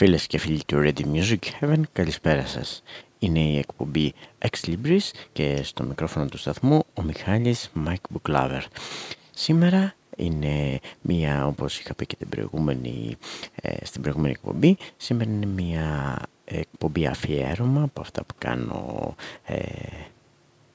Φίλες και φίλοι του Ready Music Heaven, καλησπέρα σας. Είναι η εκπομπή Ex Libris και στο μικρόφωνο του σταθμού ο Μιχάλης Mike Booklover. Σήμερα είναι μία, όπως είχα πει και την προηγούμενη, ε, στην προηγούμενη εκπομπή, σήμερα είναι μία εκπομπή αφιέρωμα από αυτά που κάνω ε,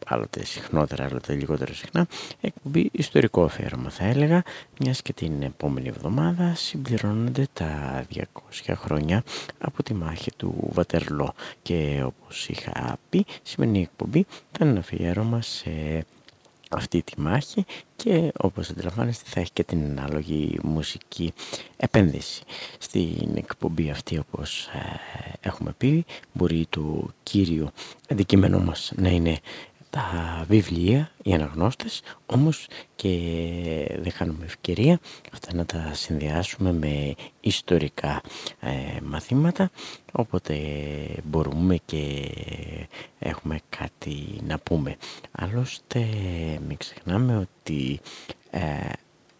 άλλοτε συχνότερα, άλλοτε λιγότερο συχνά, εκπομπή ιστορικό αφιέρωμα θα έλεγα, μιας και την επόμενη εβδομάδα συμπληρώνονται τα 200 χρόνια από τη μάχη του Βατερλό και όπως είχα πει, σημερινή εκπομπή ήταν ένα αφιέρωμα σε αυτή τη μάχη και όπως αντιλαμβάνεστε θα έχει και την ανάλογη μουσική επένδυση. Στην εκπομπή αυτή όπως ε, έχουμε πει μπορεί το κύριο αντικείμενο μας να είναι τα βιβλία, οι αναγνώστες, όμως και δεν χάνουμε ευκαιρία αυτά να τα συνδυάσουμε με ιστορικά ε, μαθήματα, οπότε μπορούμε και έχουμε κάτι να πούμε. Άλλωστε μην ξεχνάμε ότι ε,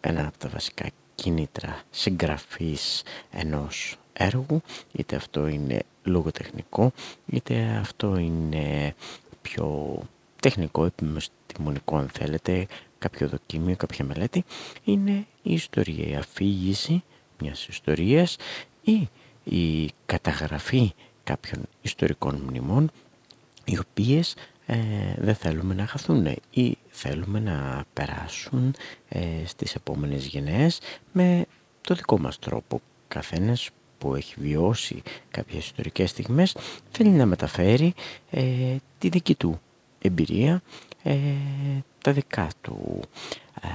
ένα από τα βασικά κίνητρα συγγραφής ενός έργου, είτε αυτό είναι λογοτεχνικό, είτε αυτό είναι πιο τεχνικό, επιστημονικό αν θέλετε, κάποιο δοκίμιο, κάποια μελέτη, είναι η ιστορία, η αφήγηση μιας ιστορίας ή η καταγραφή κάποιων ιστορικών μνημών οι οποίες ε, δεν θέλουμε να χαθούν ή θέλουμε να περάσουν ε, στις επόμενες γενναίες με το δικό μας τρόπο. Καθένας που έχει βιώσει κάποιες ιστορικές στιγμές θέλει να μεταφέρει ε, τη δική του εμπειρία ε, τα δικά του ε,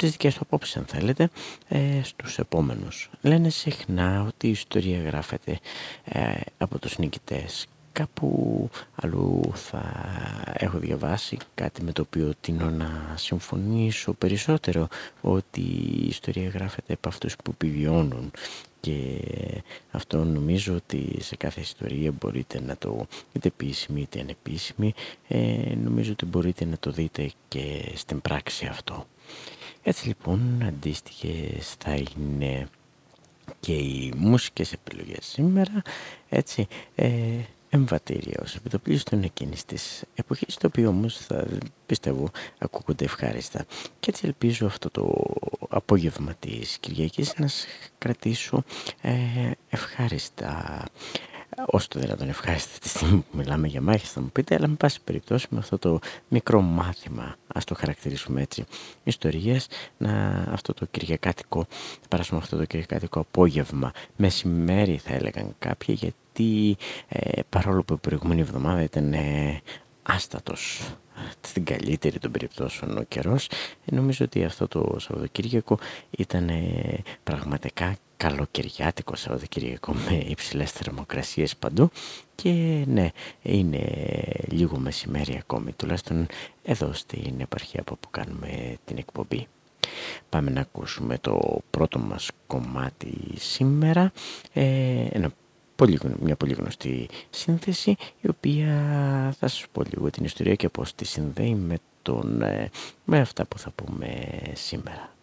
τις δικές του απόψεις αν θέλετε ε, στους επόμενους. Λένε συχνά ότι η ιστορία γράφεται ε, από τους νικητές. Κάπου αλλού θα έχω διαβάσει κάτι με το οποίο τίνω να συμφωνήσω περισσότερο ότι η ιστορία γράφεται από αυτούς που επιβιώνουν και αυτό νομίζω ότι σε κάθε ιστορία μπορείτε να το είτε επίσημη είτε ανεπίσημη ε, νομίζω ότι μπορείτε να το δείτε και στην πράξη αυτό. Έτσι λοιπόν αντίστοιχες θα είναι και οι μουσικές επιλογές σήμερα έτσι ε, εμβατήρια ως επιτοπλίστων εκείνης της εποχής το οποίο όμως θα πιστεύω ακούγονται ευχάριστα. Και έτσι ελπίζω αυτό το απόγευμα της Κυριακής να σας κρατήσω ε, ευχάριστα όσο το δυνατόν ευχάριστα τη στιγμή που μιλάμε για μάχες θα μου πείτε αλλά με πάση περιπτώσει με αυτό το μικρό μάθημα ας το χαρακτηρίσουμε έτσι ιστορίες να αυτό το κυριακάτικο θα περάσουμε αυτό το κυριακάτικο απόγευμα μεσημέρι θα έλεγαν κάποιοι γιατί ε, παρόλο που η προηγούμενη εβδομάδα ήταν ε, άστατος στην καλύτερη των περιπτώσεων ο καιρός ε, νομίζω ότι αυτό το Σαββατοκύριακο ήταν ε, πραγματικά καλοκαιριάτικο Σαββατοκύριακο με υψηλές θερμοκρασίες παντού και ναι είναι λίγο μεσημέρι ακόμη τουλάχιστον εδώ στην επαρχία από που κάνουμε την εκπομπή. Πάμε να ακούσουμε το πρώτο μας κομμάτι σήμερα, ε, ένα πολύ, μια πολύ γνωστή σύνθεση η οποία θα σας πω λίγο την ιστορία και πώς τη συνδέει με, τον, ε, με αυτά που θα πούμε σήμερα.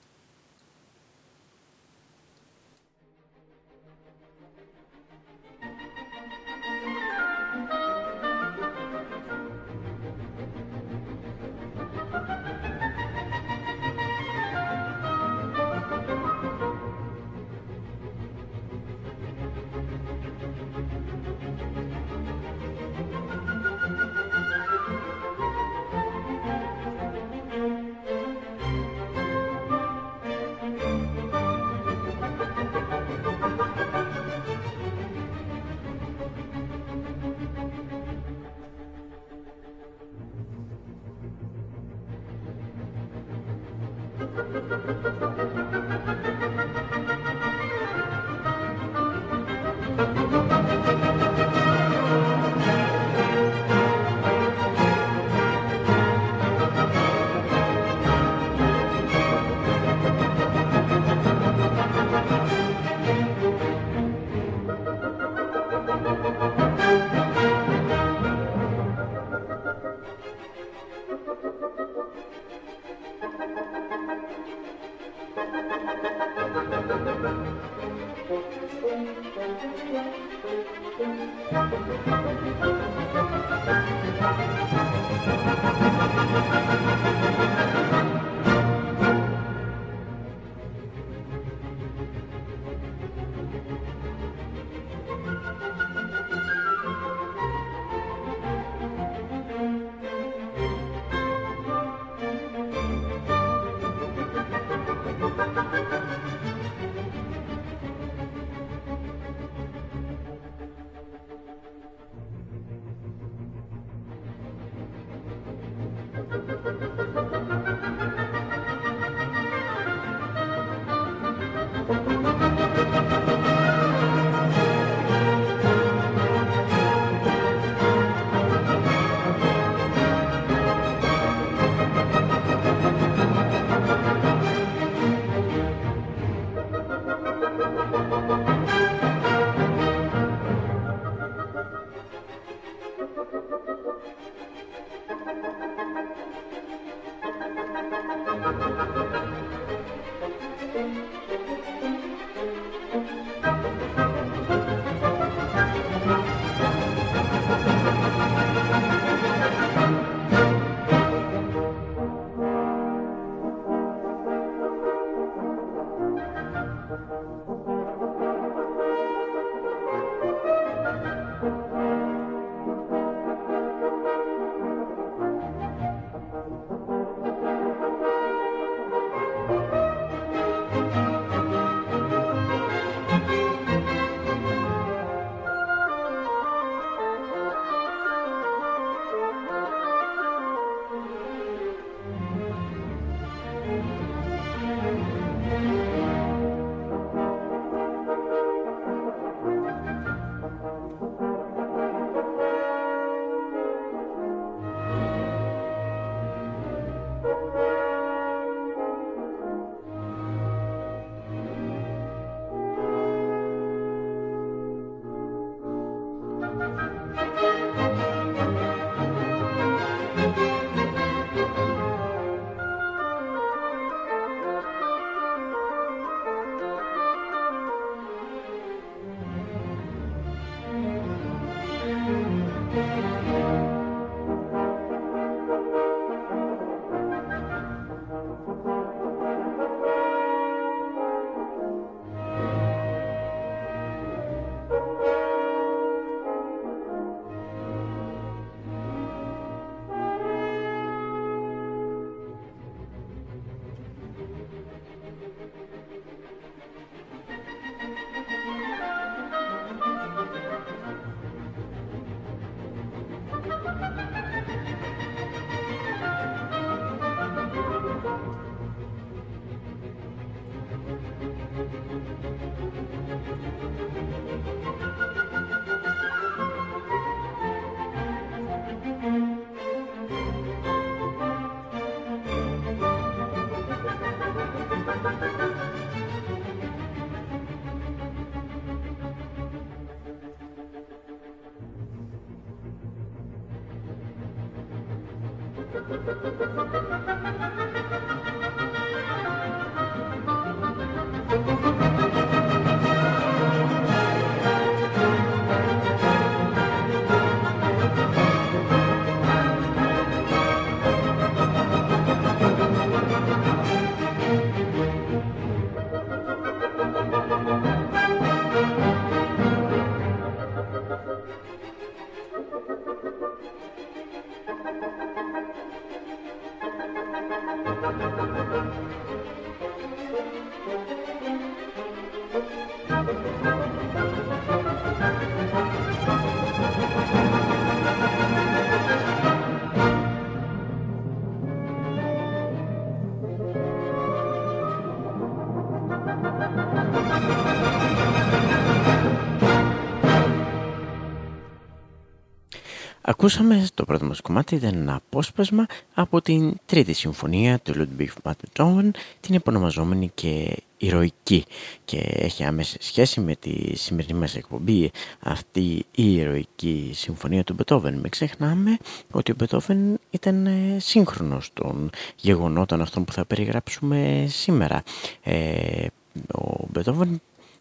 Ακούσαμε το πρώτο μας κομμάτι ήταν ένα απόσπασμα από την τρίτη συμφωνία του Ludwig van Beethoven, την επωνομαζόμενη και ηρωική και έχει άμεση σχέση με τη σημερινή μας εκπομπή αυτή η ηρωική συμφωνία του Beethoven. Μην ξεχνάμε ότι ο Beethoven ήταν ε, σύγχρονος των γεγονότων αυτών που θα περιγράψουμε σήμερα. Ε, ο Beethoven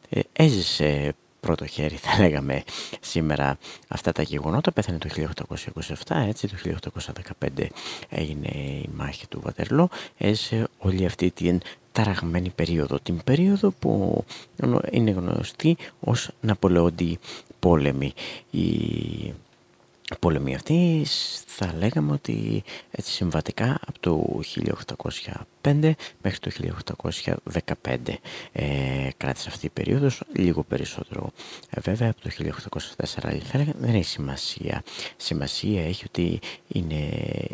ε, έζησε πρώτο χέρι θα λέγαμε σήμερα αυτά τα γεγονότα. Πέθανε το 1827, έτσι το 1815 έγινε η μάχη του Βατερλό. Έζησε όλη αυτή την ταραγμένη περίοδο, την περίοδο που είναι γνωστή ως Ναπολεόντι πόλεμη. Η πόλεμοι αυτοί θα λέγαμε ότι έτσι συμβατικά από το 1805 μέχρι το 1815 ε, κράτησε αυτή η περίοδος λίγο περισσότερο. Ε, βέβαια από το 1804 θα λέγαμε, δεν έχει σημασία. Σημασία έχει ότι είναι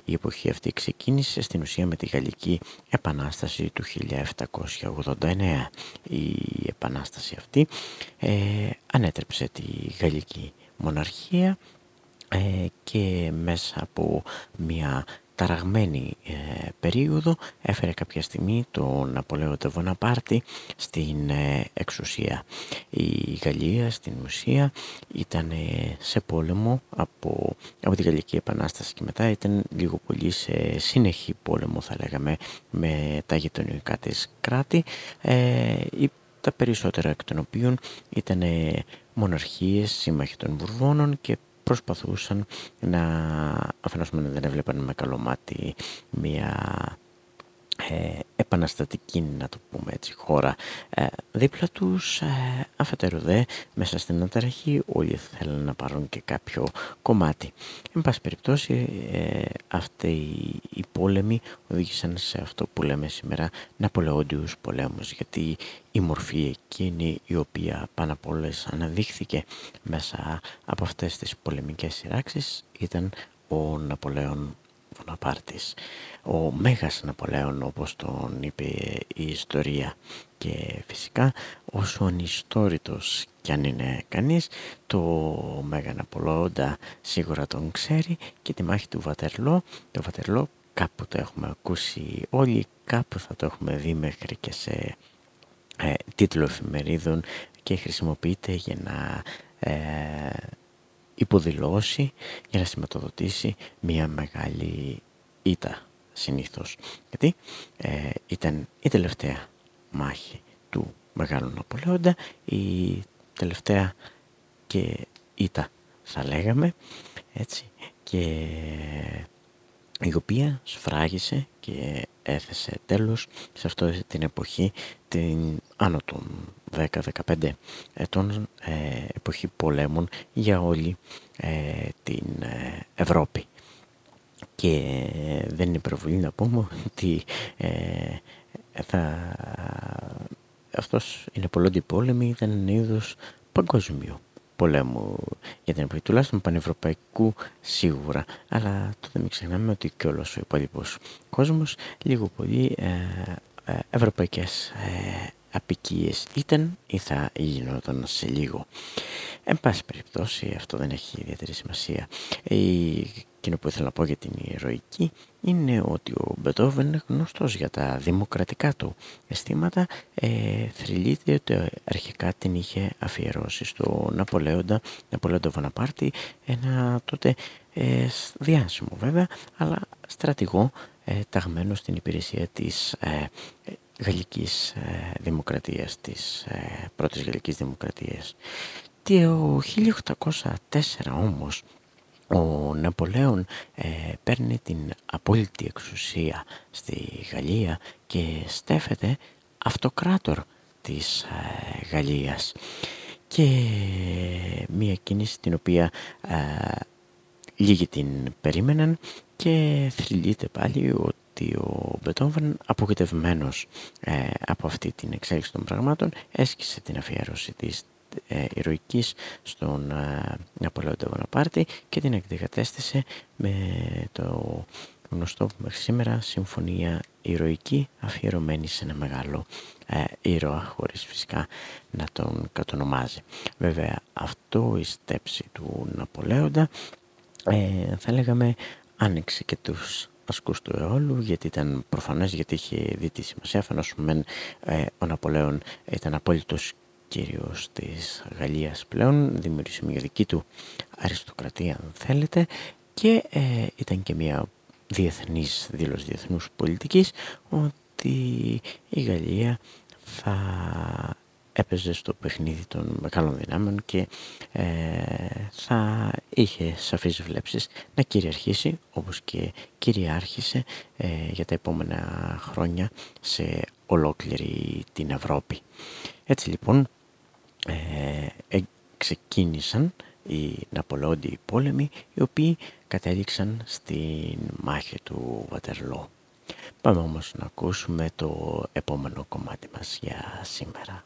η εποχή αυτή ξεκίνησε στην ουσία με τη Γαλλική Επανάσταση του 1789 η Επανάσταση αυτή ε, ανέτρεψε τη Γαλλική Μοναρχία ε, και μέσα από μια ταραγμένη ε, περίοδο έφερε κάποια στιγμή τον Ναπολέο Τεβοναπάρτη στην ε, εξουσία. Η Γαλλία στην ουσία ήταν σε πόλεμο από, από τη Γαλλική Επανάσταση και μετά ήταν λίγο πολύ σε συνεχή πόλεμο θα λέγαμε με τα γειτονικά της κράτη τα περισσότερα εκ των οποίων ήταν μοναρχίες, σύμμαχοι των Βουρβώνων και προσπαθούσαν να αφενός δεν έβλεπαν με καλό μάτι μια ε, επαναστατική να το πούμε έτσι χώρα. Ε, δίπλα τους ε, αφετέρου δε μέσα στην αταραχή όλοι θέλουν να πάρουν και κάποιο κομμάτι. Εν πάση περιπτώσει ε, αυτοί οι πόλεμοι οδήγησαν σε αυτό που λέμε σήμερα Ναπολεόντιους πολέμους γιατί η μορφή εκείνη η οποία πάνω απ' όλες αναδείχθηκε μέσα από αυτές τις πολεμικές σειράξεις ήταν ο Ναπολέον Βοναπάρτης ο Μέγας Ναπολέων όπως τον είπε η ιστορία. Και φυσικά όσο ανιστόρητος κι αν είναι κανείς το Μέγα Ναπολεόντα σίγουρα τον ξέρει και τη μάχη του Βατερλό. Το Βατερλό κάπου το έχουμε ακούσει όλοι κάπου θα το έχουμε δει μέχρι και σε ε, τίτλο εφημερίδων και χρησιμοποιείται για να ε, υποδηλώσει για να σηματοδοτήσει μια μεγάλη ήττα συνήθως. Γιατί ε, ήταν η τελευταία μάχη του Μεγάλου Ναπολέοντα, η τελευταία και ήττα θα λέγαμε, έτσι, και η οποία σφράγισε και έθεσε τέλος σε αυτή την εποχή, την άνω των 10-15 ετών, ε, εποχή πολέμων για όλη ε, την Ευρώπη. Και δεν είναι προβολή να πούμε ότι ε, θα, αυτός είναι πολλόντι πόλεμη ήταν ένα είδος παγκόσμιο πολέμου για την εποχή τουλάχιστον πανευρωπαϊκού σίγουρα αλλά τότε μην ξεχνάμε ότι και όλος ο υπόλοιπος κόσμος λίγο πολύ ε, ε, ευρωπαϊκές ε, απικίες ήταν ή θα γινόταν σε λίγο. Εν πάση περιπτώσει αυτό δεν έχει ιδιαίτερη σημασία. Η Εκείνο που ήθελα να πω για την ηρωική είναι ότι ο Μπετόβεν είναι γνωστός για τα δημοκρατικά του αισθήματα. Ε, θρυλείται ότι αρχικά την είχε αφιερώσει στο Ναπολέοντα, Ναπολέοντα Βοναπάρτη, ένα τότε ε, διάσημο βέβαια, αλλά στρατηγό ε, ταγμένο στην υπηρεσία της ε, γαλλικής ε, δημοκρατίας, της ε, πρώτης γαλλικής δημοκρατίας. Το 1804 όμως ο Ναπολέον ε, παίρνει την απόλυτη εξουσία στη Γαλλία και στέφεται αυτοκράτορ της ε, Γαλλίας. Και μία κίνηση την οποία ε, λίγοι την περίμεναν και θρυλείται πάλι ότι ο Μπετόβεν απογοητευμένος ε, από αυτή την εξέλιξη των πραγμάτων έσκησε την αφιέρωση της ε, ηρωικής στον ε, Ναπολέον Βοναπάρτη και την εκδικατέστησε με το γνωστό μέχρι σήμερα συμφωνία ηρωική αφιερωμένη σε ένα μεγάλο ε, ήρωα χωρίς φυσικά να τον κατονομάζει. Βέβαια αυτό η στέψη του Ναπολέοντα ε, θα λέγαμε άνοιξε και τους ασκούς του αιώλου γιατί ήταν προφανές γιατί είχε δει τη σημασία αφενός μεν ε, ο Ναπολέον ήταν απόλυτος κύριος της Γαλλίας πλέον, δημιούργησε μια δική του αριστοκρατία αν θέλετε και ε, ήταν και μια διεθνής δήλωση διεθνούς πολιτικής ότι η Γαλλία θα έπαιζε στο παιχνίδι των μεγάλων δυνάμεων και ε, θα είχε σαφείς βλέψεις να κυριαρχήσει όπως και κυριάρχησε ε, για τα επόμενα χρόνια σε ολόκληρη την Ευρώπη. Έτσι λοιπόν ε, ξεκίνησαν οι Ναπολόντιοι πόλεμοι οι οποίοι κατέληξαν στην μάχη του Βατερλό. Πάμε όμως να ακούσουμε το επόμενο κομμάτι μας για σήμερα.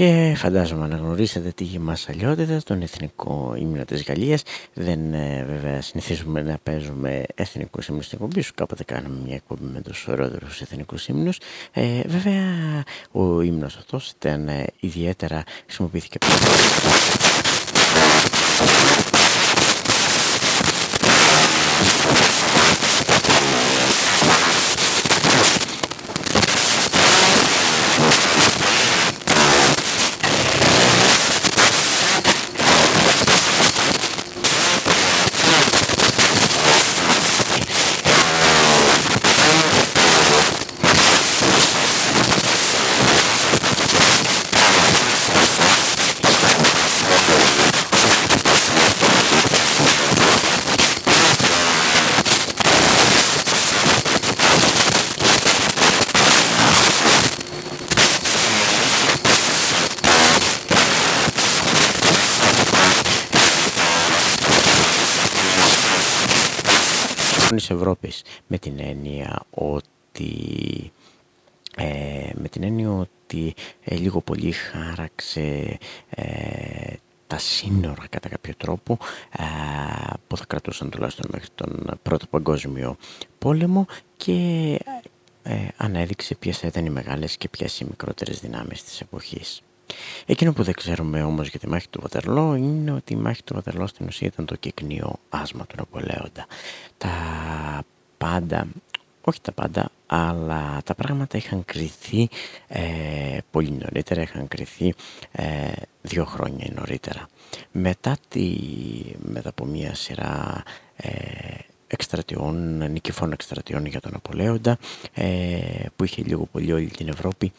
Και φαντάζομαι να γνωρίσετε τη μασαλιότητα, τον εθνικό ύμνο της Γαλλίας. Δεν ε, βέβαια συνηθίζουμε να παίζουμε εθνικούς ύμνους στην εκπομπή σου. Κάποτε κάναμε μια εκπομπή με τους ωραίτερους εθνικούς ύμνους. Ε, βέβαια ο ύμνος αυτός ήταν ε, ιδιαίτερα χρησιμοποιήθηκε Ευρώπης με την έννοια ότι ε, με την έννοια ότι ε, λίγο πολύ χάραξε ε, τα σύνορα κατά κάποιο τρόπο ε, που θα κρατούσαν τουλάχιστον μέχρι τον Πρώτο Παγκόσμιο Πόλεμο και ανέδειξε ποιες θα ήταν οι μεγάλες και ποιες οι μικρότερες δυνάμεις της εποχής. Εκείνο που δεν ξέρουμε όμως για τη μάχη του Βατερλό είναι ότι η μάχη του Βατερλό στην ουσία ήταν το κυκνίο άσμα του Ναπολέοντα. Τα πάντα, όχι τα πάντα, αλλά τα πράγματα είχαν κρυθεί ε, πολύ νωρίτερα, είχαν κρυθεί ε, δύο χρόνια νωρίτερα. Μετά, τη, μετά από μια σειρά ε, εκστρατιών, νικηφών εκστρατιών για τον Απολέοντα ε, που είχε λίγο πολύ όλη την Ευρώπη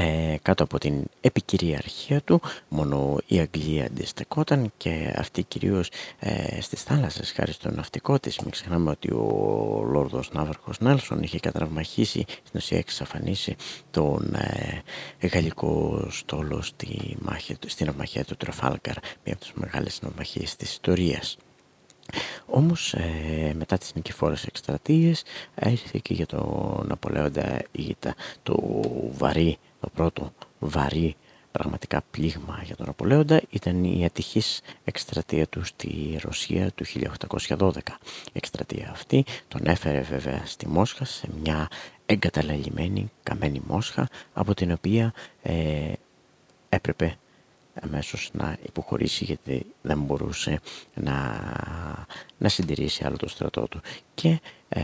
ε, κάτω από την επικυριαρχία του μόνο η Αγγλία αντιστεκόταν και αυτή κυρίως ε, στις θάλασσες χάρη στο ναυτικό της. Μην ξεχνάμε ότι ο Λόρδος Ναύαρχος Νέλσον είχε κατραυμαχίσει στην ουσία εξαφανίσει τον ε, γαλλικό στόλο στη μάχη, στην ναυμαχία του Τρεφάλκαρ μία από τις μεγάλες ναυμαχίες της ιστορίας. Όμως ε, μετά τις νικηφόρες εκστρατείες έρχεται και για τον Ναπολέοντα ήττα το βαρύ, το πρώτο βαρύ πραγματικά πλήγμα για τον Ναπολέοντα ήταν η ατυχής εκστρατεία του στη Ρωσία του 1812. Η εκστρατεία αυτή τον έφερε βέβαια στη Μόσχα σε μια εγκαταλελειμμένη καμένη Μόσχα από την οποία ε, έπρεπε αμέσως να υποχωρήσει γιατί δεν μπορούσε να, να συντηρήσει άλλο το στρατό του και ε,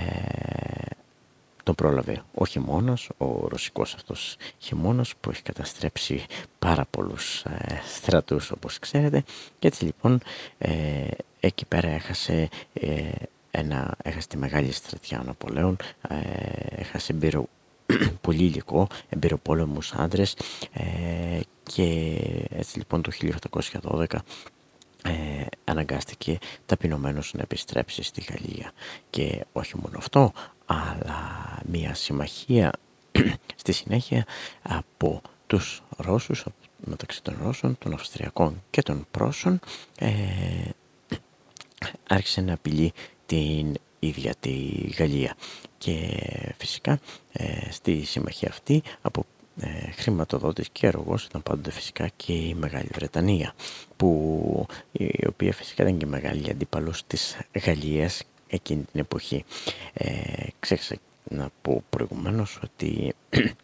τον πρόλαβε ο χειμώνας, ο ρωσικός αυτός χειμώνας που έχει καταστρέψει πάρα πολλούς ε, στρατούς όπως ξέρετε. Και έτσι λοιπόν ε, εκεί πέρα έχασε ε, ένα, έχασε τη μεγάλη στρατιά ο Ναπολέων, ε, έχασε εμπειρο, πολύ υλικό, εμπειροπόλεμους άντρες ε, και έτσι λοιπόν το 1812 ε, αναγκάστηκε ταπεινωμένος να επιστρέψει στη Γαλλία. Και όχι μόνο αυτό αλλά μια συμμαχία στη συνέχεια από τους Ρώσους μεταξύ των Ρώσων, των Αυστριακών και των Πρόσων ε, άρχισε να απειλεί την ίδια τη Γαλλία. Και φυσικά ε, στη συμμαχία αυτή από ε, χρηματοδότης και αργός ήταν πάντοτε φυσικά και η Μεγάλη Βρετανία που η οποία φυσικά ήταν και μεγάλη αντίπαλος της Γαλλίας εκείνη την εποχή. Ε, ξέχασα να πω προηγουμένως ότι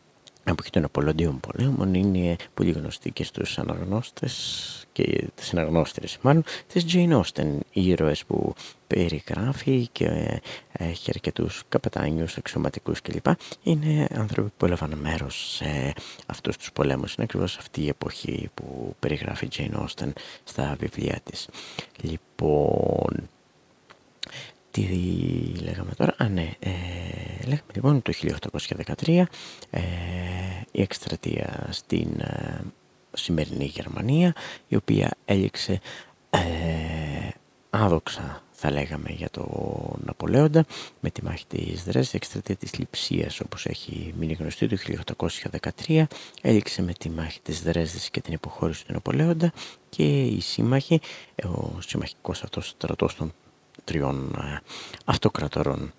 εποχή των Απολοντίων Πολέμων είναι πολύ γνωστή και στους αναγνώστες και τις αναγνώστρες μάλλον της Jane Austen, οι ήρωες που περιγράφει και έχει αρκετούς καπετάνιους, αξιωματικούς κλπ. Είναι άνθρωποι που έλαβαν μέρος σε αυτούς τους πολέμους. Είναι ακριβώς αυτή η εποχή που περιγράφει η Jane Austen στα βιβλία της. Λοιπόν, τι λέγαμε τώρα, α ναι, ε, λέγαμε λοιπόν το 1813 ε, η εκστρατεία στην ε, σημερινή Γερμανία η οποία έληξε ε, άδοξα θα λέγαμε για τον Ναπολέοντα με τη μάχη της Δρέσης, η εκστρατεία της Λιψίας όπως έχει μείνει γνωστή το 1813 έληξε με τη μάχη της Δρέσδης και την υποχώρηση του Ναπολέοντα και οι σύμμαχοι, ο συμμαχικός αυτός στρατός των τριών ε, αυτοκρατορών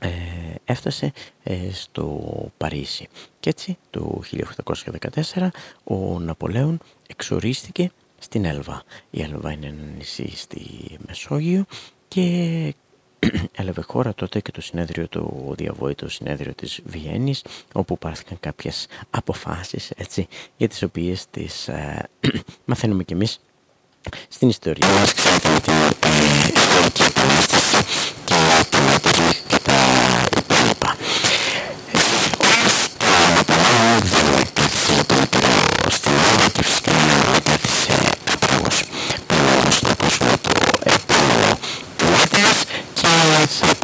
ε, έφτασε ε, στο Παρίσι και έτσι το 1814 ο Ναπολέον εξορίστηκε στην Έλβα. Η Έλβα είναι ένα νησί στη Μεσόγειο και έλαβε χώρα τότε και το συνέδριο, το διαβόητο συνέδριο της Βιέννης όπου πάρθηκαν κάποιες αποφάσεις έτσι, για τις οποίες τις μαθαίνουμε κι εμείς στην ιστορία μας Yes.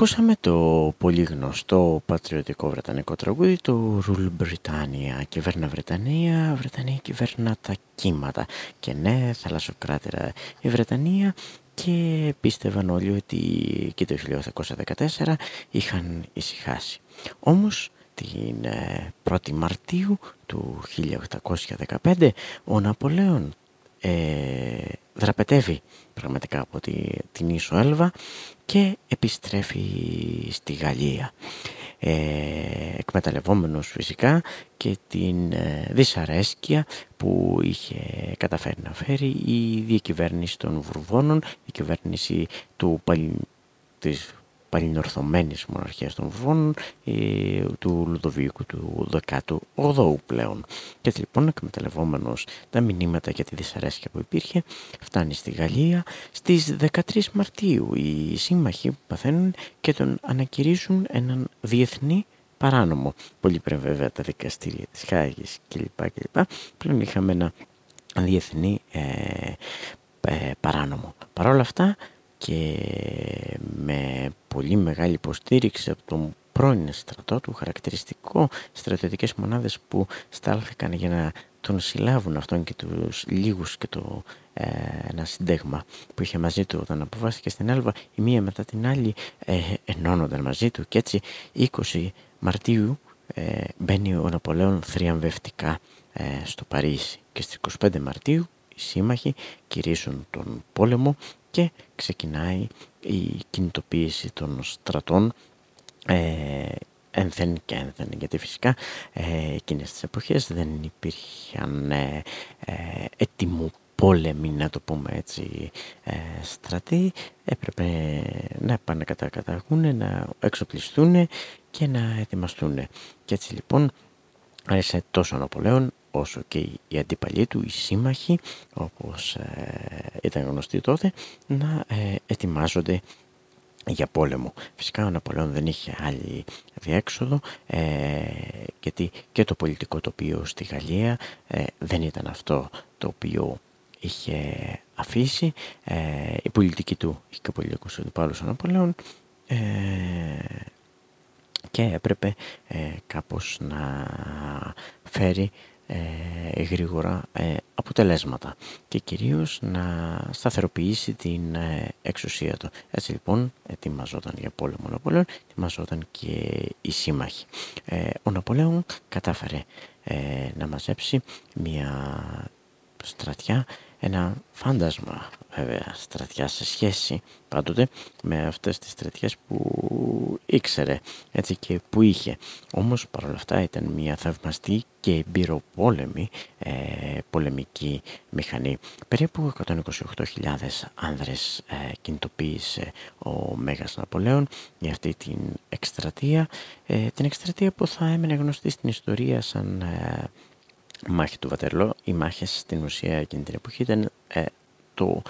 Ακούσαμε το πολύ γνωστό πατριωτικό βρετανικό τραγούδι το Ρουλ Britannia κυβέρνα Βρετανία, Βρετανία κυβέρνα τα κύματα. Και ναι θαλασσοκράτηρα η Βρετανία. Και πίστευαν όλοι ότι και το 1814 είχαν ησυχάσει. Όμως την 1η ε, Μαρτίου του 1815 ο Ναπολέον ε, δραπετεύει πραγματικά από τη, την Ίσο Έλβα και επιστρέφει στη Γαλλία. Ε, εκμεταλλευόμενος φυσικά και την ε, δυσαρέσκεια που είχε καταφέρει να φέρει η διακυβέρνηση των Βουρβώνων, η κυβέρνηση του, της παλινορθωμένης μοναρχίας των Βουρβώνων ε, του Λουδοβίκου του 18ου πλέον. Και έτσι λοιπόν εκμεταλλευόμενος τα μηνύματα για τη δυσαρέσκεια που υπήρχε φτάνει στη Γαλλία στις 13 Μαρτίου οι σύμμαχοι που παθαίνουν και τον ανακηρύσουν έναν διεθνή παράνομο. Πολύ πριν βέβαια τα δικαστήρια της Χάγης κλπ. κλπ. Πλέον είχαμε ένα διεθνή ε, ε, παράνομο. Παρ' όλα αυτά και με πολύ μεγάλη υποστήριξη από τον πρώην στρατό του, χαρακτηριστικό στρατιωτικές μονάδες που στάλθηκαν για να τον συλλάβουν αυτόν και τους λίγους και το ε, ένα συντέγμα που είχε μαζί του όταν αποφάσισε στην Έλβα η μία μετά την άλλη ε, ενώνονταν μαζί του. Και έτσι 20 Μαρτίου ε, μπαίνει ο Ναπολέον θριαμβευτικά ε, στο Παρίσι. Και στις 25 Μαρτίου οι σύμμαχοι κηρύσουν τον πόλεμο και ξεκινάει η κινητοποίηση των στρατών ε, ένθεν και ένθεν γιατί φυσικά ε, εκείνες τις εποχές δεν υπήρχαν ε, ε, έτοιμου πόλεμοι να το πούμε έτσι ε, στρατοί. Έπρεπε να επανακατακαταγούν, να εξοπλιστούν και να ετοιμαστούν και έτσι λοιπόν άρεσε τόσο ο Ναπολέον όσο και οι αντίπαλοι του, οι σύμμαχοι όπως ε, ήταν γνωστοί τότε να ε, ετοιμάζονται για πόλεμο. Φυσικά ο Ναπολέον δεν είχε άλλη διέξοδο ε, γιατί και το πολιτικό τοπίο στη Γαλλία ε, δεν ήταν αυτό το οποίο είχε αφήσει. Ε, η πολιτική του είχε και πολιτικούς αντιπάλους ο Ναπολέον ε, και έπρεπε κάπως να φέρει ε, γρήγορα ε, αποτελέσματα και κυρίως να σταθεροποιήσει την ε, εξουσία του. Έτσι λοιπόν ετοιμαζόταν για πόλεμο ο Ναπολέον, ετοιμαζόταν και οι σύμμαχοι. Ε, ο Ναπολέον κατάφερε να μαζέψει μια στρατιά ένα φάντασμα βέβαια στρατιά σε σχέση πάντοτε με αυτές τις στρατιές που ήξερε έτσι και που είχε. Όμως παρόλα αυτά ήταν μια θαυμαστή και εμπειροπόλεμη ε, πολεμική μηχανή. Περίπου 128.000 άνδρες ε, κινητοποίησε ο Μέγας Ναπολέων για αυτή την εκστρατεία. Ε, την εκστρατεία που θα έμενε γνωστή στην ιστορία σαν ε, μάχη του Βατερλό. Οι μάχες στην ουσία εκείνη την εποχή ήταν ε, το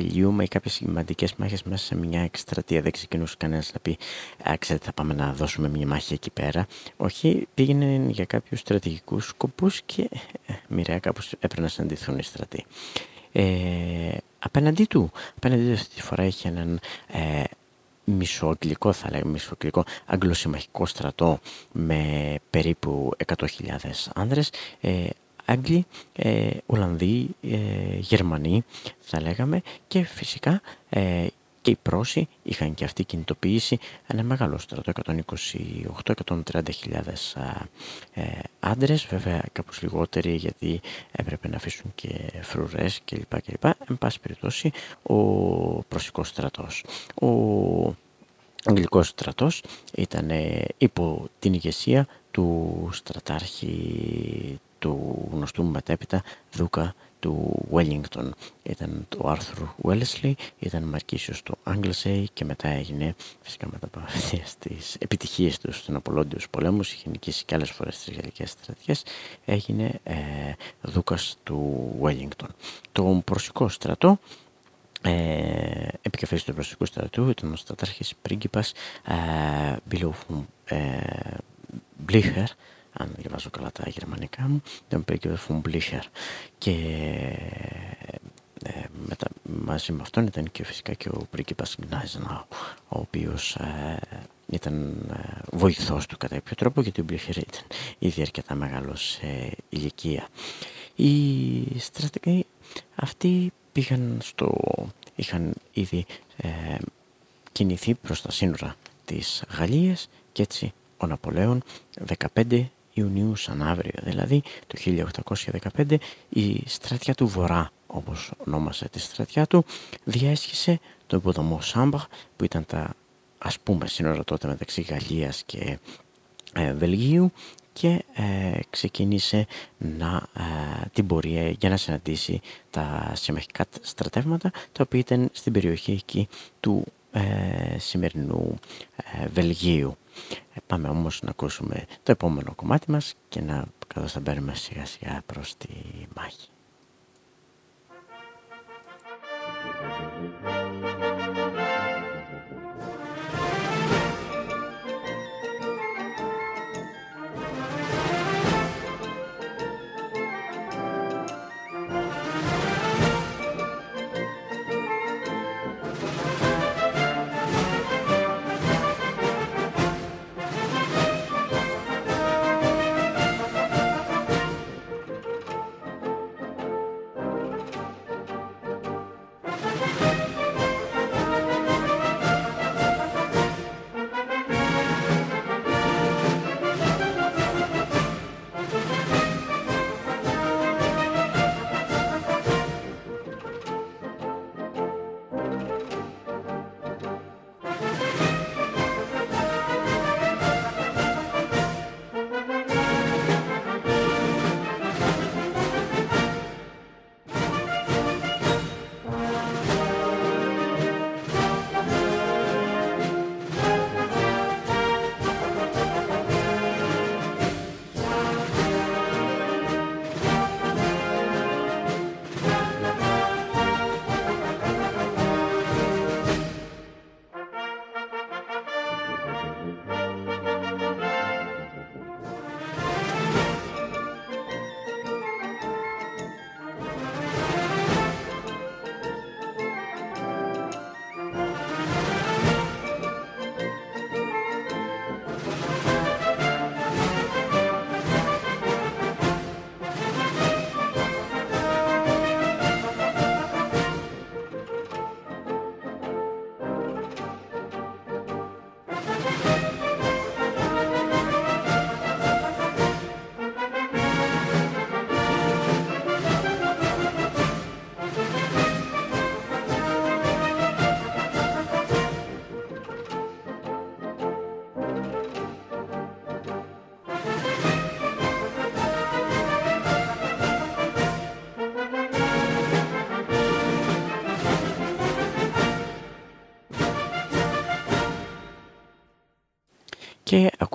τελείωμα ή κάποιες σημαντικές μάχες μέσα σε μια εκστρατεία. Δεν ξεκινούσε κανένας να πει «Ξέρετε, θα πάμε να δώσουμε μια μάχη εκεί πέρα». Όχι, πήγαινε για κάποιους στρατηγικούς σκοπούς και ε, μοιραία κάπως έπρεπε να συναντηθούν οι στρατοί. Ε, απέναντί του, απέναντί του αυτή τη φορά είχε έναν ε, μισοαγγλικό θα λέγαμε, μισοαγγλικό αγγλοσυμμαχικό στρατό με περίπου 100.000 άνδρες, ε, Άγγλοι, ε, Ολλανδοί, ε, Γερμανοί θα λέγαμε και φυσικά ε, και οι Πρόσοι είχαν και αυτοί κινητοποιήσει ένα μεγάλο στρατό, 128-130 ε, άντρες, βέβαια κάπως λιγότεροι γιατί έπρεπε να αφήσουν και φρουρές κλπ. κλπ. Εν πάση περιπτώσει ο προσικός στρατός. Ο Αγγλικός στρατός ήταν υπό την ηγεσία του στρατάρχη του γνωστού μετέπειτα Δούκα του Wellington. Ήταν το Άρθρου Wellesley, ήταν Μαρκίσιος του Anglesey και μετά έγινε φυσικά μετά από τις επιτυχίες τους στον Απολόντιος πολέμους, είχε νικήσει και άλλες φορές στις γαλλικές στρατιές, έγινε ε, Δούκας του Wellington. Το προσικό στρατό ε, επικεφαλής του προσωπικού στρατού ήταν ο στρατάρχης πρίγκιπας ε, ε, Μπλίχερ αν διαβάζω καλά τα γερμανικά μου, ήταν πρίγκιπας von Μπλίχερ και ε, μετά, μαζί με αυτόν ήταν και φυσικά και ο πρίγκιπας Γκνάιζενάου ο οποίος ε, ήταν ε, βοηθός του κατά κάποιο τρόπο γιατί ο Μπλίχερ ήταν ήδη αρκετά μεγάλος σε ηλικία. Οι στρατηγοί αυτοί πήγαν στο... είχαν ήδη ε, κινηθεί προς τα σύνορα της Γαλλίας και έτσι ο Ναπολέον 15 Ιουνίου σαν αύριο δηλαδή το 1815 η στρατιά του Βορρά όπως ονόμασε τη στρατιά του διέσχισε τον υποδομό Σάμπαχ που ήταν τα ας πούμε σύνορα τότε μεταξύ Γαλλίας και ε, Βελγίου και ε, ξεκίνησε να, ε, την πορεία για να συναντήσει τα συμμαχικά στρατεύματα τα οποία ήταν στην περιοχή εκεί του ε, σημερινού ε, Βελγίου. Πάμε όμως να ακούσουμε το επόμενο κομμάτι μας και να καθώς θα μπαίνουμε σιγά σιγά προς τη μάχη.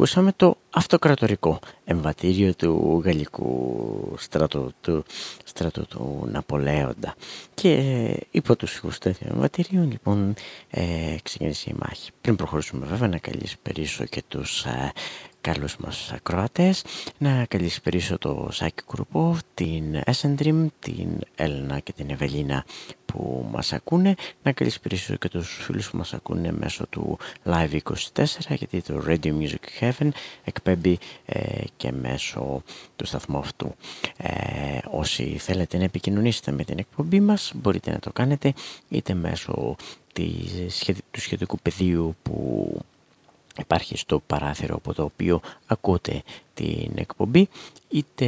Ακούσαμε το αυτοκρατορικό εμβατήριο του γαλλικού στρατού του, στρατού του Ναπολέοντα και υπό τους ήχους τέτοιων εμβατήριων λοιπόν ε, ξεκίνησε η μάχη. Πριν προχωρήσουμε βέβαια να καλησπερίσω και τους ε, καλούς μας ακροατές να καλησπερίσω το Σάκη Κρουπό, την Esendream, την Έλενα και την Ευελίνα που μας ακούνε να καλησπερίσω και τους φίλους που μας ακούνε μέσω του Live24 γιατί το Radio Music Heaven εκπέμπει ε, και μέσω του σταθμού αυτού. Ε, όσοι θέλετε να επικοινωνήσετε με την εκπομπή μας μπορείτε να το κάνετε είτε μέσω της, του σχετικού πεδίου που υπάρχει στο παράθυρο από το οποίο ακούτε την εκπομπή είτε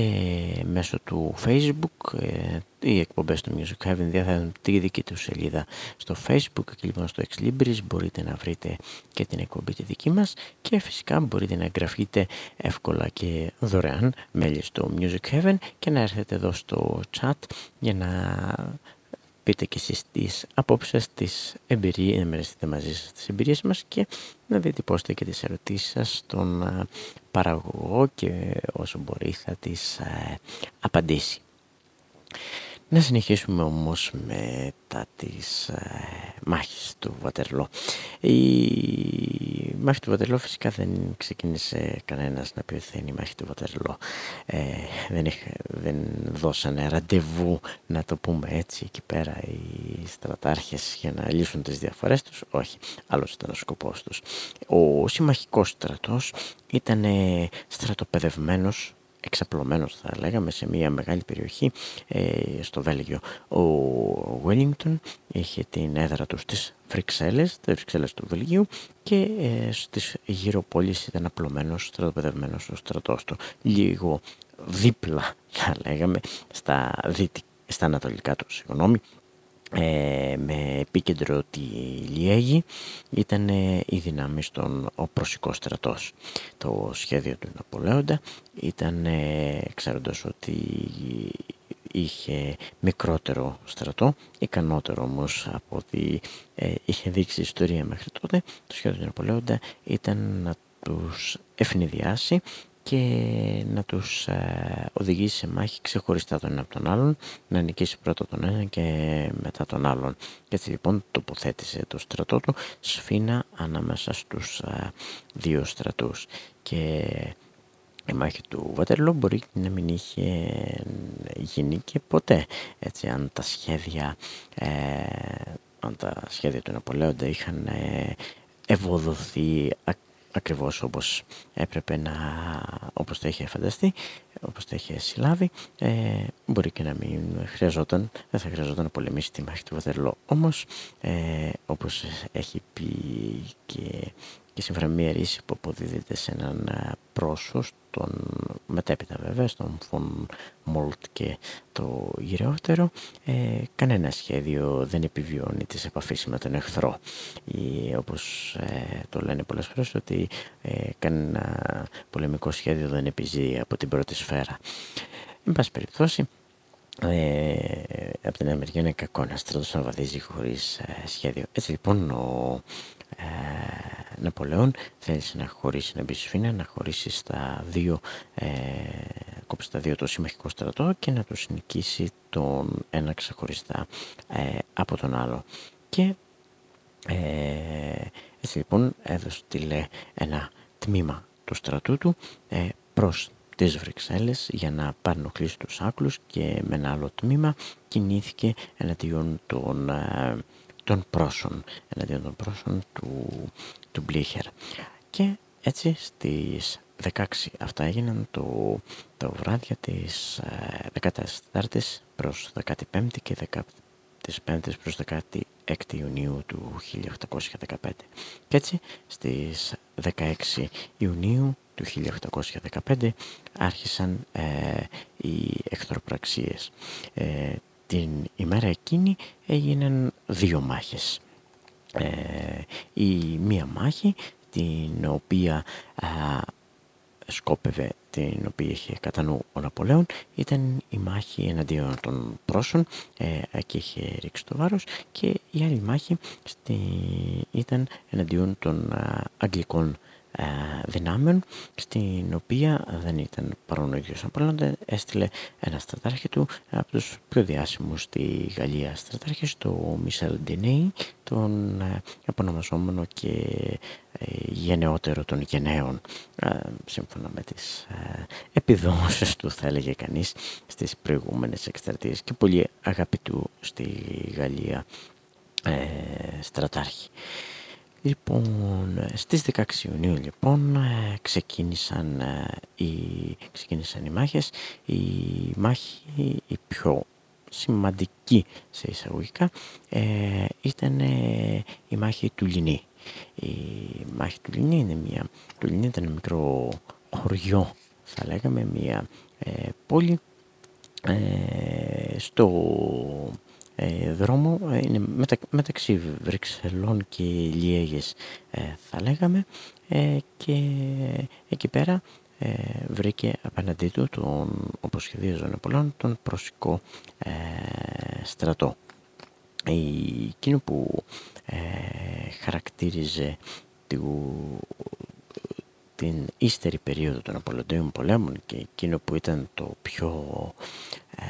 μέσω του facebook ε, οι εκπομπές του Music Heaven διαθέτουν τη δική του σελίδα στο facebook και λοιπόν στο Ex Libris μπορείτε να βρείτε και την εκπομπή τη δική μας και φυσικά μπορείτε να εγγραφείτε εύκολα και δωρεάν μέλη στο Music Heaven και να έρθετε εδώ στο chat για να πείτε και εσείς τις απόψεις τις εμπειρίες, να μοιραστείτε μαζί σας τις εμπειρίες μας και να διατυπώσετε και τις ερωτήσεις σας στον παραγωγό και όσο μπορεί θα τις απαντήσει. Να συνεχίσουμε όμως μετά τις ε, μάχες του Βατερλό. Η μάχη του Βατερλό φυσικά δεν ξεκίνησε κανένας να πει ότι θα είναι η μάχη του Βατερλό. Ε, δεν, δεν δώσανε ραντεβού να το πούμε έτσι εκεί πέρα οι στρατάρχες για να λύσουν τις διαφορές τους. Όχι, άλλος ήταν ο σκοπός τους. Ο συμμαχικός στρατός ήταν στρατοπεδευμένος εξαπλωμένος θα λέγαμε σε μια μεγάλη περιοχή ε, στο Βέλγιο. Ο Wellington είχε την έδρα τους στις Βρυξέλλες, τα Βρυξέλλες του Βελγίου και ε, στις γύρω πόλεις ήταν απλωμένος, στρατοπεδευμένος ο στρατός του. Λίγο δίπλα θα λέγαμε στα, στα ανατολικά του, συγγνώμη, ε, με επίκεντρο τη Λιέγη ήταν οι δυνάμεις των ο προσικός στρατός. Το σχέδιο του Ναπολέοντα ήταν ξέροντας ότι είχε μικρότερο στρατό, ικανότερο όμως από ότι ε, είχε δείξει η ιστορία μέχρι τότε. Το σχέδιο του Ναπολέοντα ήταν να τους ευνηδιάσει και να τους ε, οδηγήσει σε μάχη ξεχωριστά τον ένα από τον άλλον, να νικήσει πρώτα τον ένα και μετά τον άλλον. Και έτσι λοιπόν τοποθέτησε το στρατό του σφίνα ανάμεσα στους ε, δύο στρατούς. Και η μάχη του Βατερλό μπορεί να μην είχε γίνει και ποτέ. Έτσι, αν τα σχέδια, ε, αν τα σχέδια του Ναπολέοντα είχαν ε, ευοδοθεί ακριβώς όπως έπρεπε να, όπως το είχε φανταστεί, όπως το είχε συλλάβει, ε, μπορεί και να μην χρειαζόταν, δεν θα χρειαζόταν να πολεμήσει τη μάχη του Βατερλό. Όμως, ε, όπως έχει πει και, και σύμφωνα μια ρίση που αποδίδεται σε έναν πρόσωπο, τον μετέπειτα βέβαια, στον Φων Μόλτ και το γυρεότερο, ε, κανένα σχέδιο δεν επιβιώνει τις επαφές με τον εχθρό. Ή, όπως ε, το λένε πολλές φορές, ότι ε, κανένα πολεμικό σχέδιο δεν επιζεί από την πρώτη σφαίρα. Εν πάση περιπτώσει, ε, από την Αμερική είναι κακό να στρατός να βαδίζει χωρίς ε, σχέδιο. Έτσι λοιπόν ο ε, Ναπολέον θέλησε να χωρίσεις, να μπει σφίνα, να χωρίσεις στα δύο, ε, κόψεις στα δύο το συμμαχικό στρατό και να το συνοικήσει τον ένα ξεχωριστά ε, από τον άλλο. Και ε, έτσι λοιπόν έδωσε τηλε ένα τμήμα του στρατού του ε, προς τις Βρυξέλλες για να παρνοχλήσει τους άκλους και με ένα άλλο τμήμα κινήθηκε εναντίον των ε, των πρόσων, εναντίον των πρόσων του, του Μπλίχερ. Και έτσι στις 16 αυτά έγιναν το, το βράδια της 14ης ε, προς 15η και 15ης προς 16 Ιουνίου του 1815. Και έτσι στις 16 Ιουνίου του 1815 άρχισαν ε, οι εχθροπραξίες. Ε, την ημέρα εκείνη έγιναν δύο μάχες. Ε, η μία μάχη την οποία α, σκόπευε, την οποία είχε κατά νου ο Ναπολέον ήταν η μάχη εναντίον των πρόσων ε, εκεί είχε ρίξει το βάρος και η άλλη μάχη στη, ήταν εναντίον των αγγλικών δυνάμεων στην οποία δεν ήταν παρόν ο ίδιος έστειλε ένα στρατάρχη του από τους πιο διάσημους στη Γαλλία στρατάρχης το Μισελ Ντινέι τον επωνομαζόμενο και ε, γενναιότερο των γενναίων σύμφωνα με τις επιδόσεις του θα έλεγε κανείς στις προηγούμενες εκστρατείες και πολύ αγαπητού στη Γαλλία ε, στρατάρχη. Λοιπόν, στις 16 Ιουνίου λοιπόν ε, ξεκίνησαν, ε, οι, ξεκίνησαν οι μάχες. Η μάχη η πιο σημαντική σε εισαγωγικά ε, ήταν η μάχη του Λινή. Η μάχη του Λινή είναι μια, του Λινή ήταν ένα μικρό χωριό θα λέγαμε, μια πόλη στο ε, δρόμο ε, είναι μεταξύ Βρυξελών και Λιέγες ε, θα λέγαμε και εκεί πέρα βρήκε απέναντί του τον, όπως σχεδίαζε ο τον προσικό στρατό. Εκείνο που χαρακτήριζε την ύστερη περίοδο των Απολωταίων πολέμων και εκείνο που ήταν το πιο ε,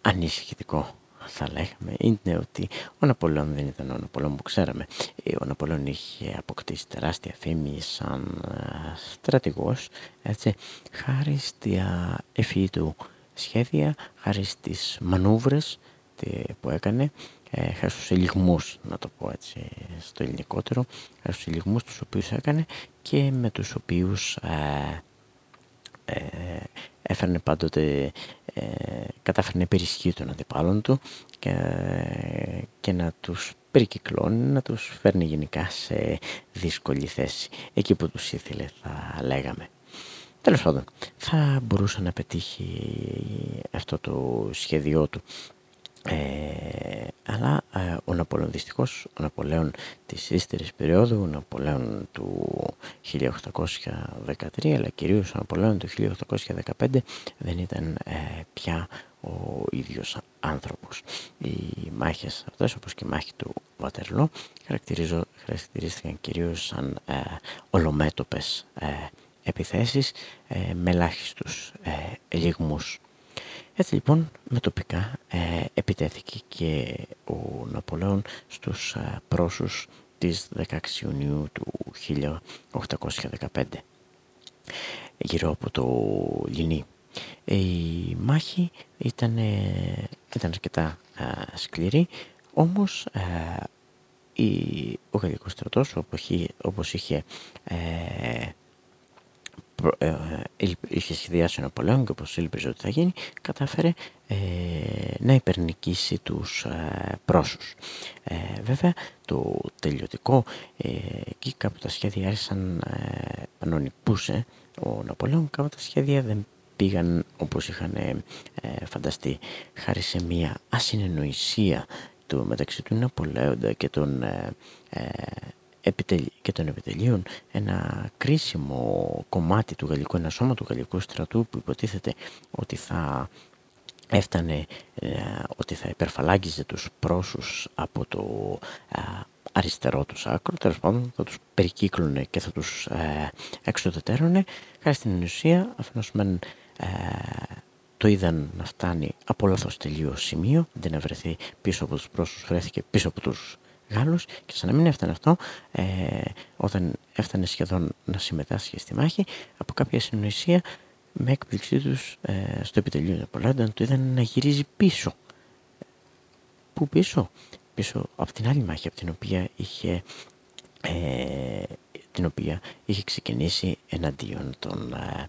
ανησυχητικό θα λέγαμε είναι ότι ο Ναπολέον δεν ήταν ο Ναπολέον που ξέραμε. Ε, ο Ναπολέον είχε αποκτήσει τεράστια φήμη σαν ε, στρατηγός, έτσι, χάρη στα ευφυή του σχέδια, χάρη στις μανούβρες που έκανε, ε, χάρη στους ελιγμούς, να το πω έτσι στο ελληνικότερο, χάρη στους ελιγμούς τους οποίους έκανε και με τους οποίους ε, ε, έφερνε πάντοτε, ε, κατάφερνε να περισχύει των αντιπάλων του και, και να τους περικυκλώνει, να τους φέρνει γενικά σε δύσκολη θέση. Εκεί που τους ήθελε θα λέγαμε. Τέλος πάντων, θα μπορούσε να πετύχει αυτό το σχέδιό του ε, αλλά ε, ο Ναπολέον δυστυχώς, ο Ναπολέον της ύστερης περίοδου, ο Ναπολέον του 1813 αλλά κυρίως ο Ναπολέον του 1815 δεν ήταν ε, πια ο ίδιος άνθρωπος. Οι μάχες αυτές όπως και η μάχη του Βατερλό χαρακτηρίστηκαν κυρίως σαν ε, ολομέτωπες ε, επιθέσεις ε, με ελάχιστους ε, ελιγμούς έτσι λοιπόν με τοπικά ε, επιτέθηκε και ο Ναπολέον στους ε, πρόσους της 16 Ιουνίου του 1815 γύρω από το Λινί. Η μάχη ήταν, ήταν αρκετά ε, σκληρή, όμως ε, η, ο γαλλικός στρατός όπως είχε ε, είχε σχεδιάσει ο Ναπολέον και όπως ήλπιζε ότι θα γίνει, κατάφερε ε, να υπερνικήσει τους ε, πρόσους. Ε, βέβαια, το τελειωτικό, εκεί κάπου τα σχέδια άρχισαν πανονικούσε ο Ναπολέον, κάπου τα σχέδια δεν πήγαν όπως είχαν φανταστεί. Χάρη σε μια ασυνεννοησία του, μεταξύ του Ναπολέοντα και των και των επιτελείων ένα κρίσιμο κομμάτι του γαλλικού, ένα σώμα του γαλλικού στρατού που υποτίθεται ότι θα έφτανε, ε, ότι θα υπερφαλάγγιζε τους πρόσους από το αριστερό τους άκρο, τέλος πάντων θα τους περικύκλωνε και θα τους ε, εξοδετέρωνε, χάρη στην ενουσία αφενός μεν ε, το είδαν να φτάνει από λάθος τελείως σημείο, δεν να βρεθεί πίσω από τους πρόσους, βρέθηκε πίσω από τους Γάλλους και σαν να μην έφτανε αυτό, ε, όταν έφτανε σχεδόν να συμμετάσχει στη μάχη, από κάποια συνοησία με έκπληξή τους ε, στο επιτελείο του Απολάντα του είδαν να γυρίζει πίσω. Πού πίσω; Πίσω από την άλλη μάχη από την οποία είχε, ε, την οποία είχε ξεκινήσει εναντίον των, ε,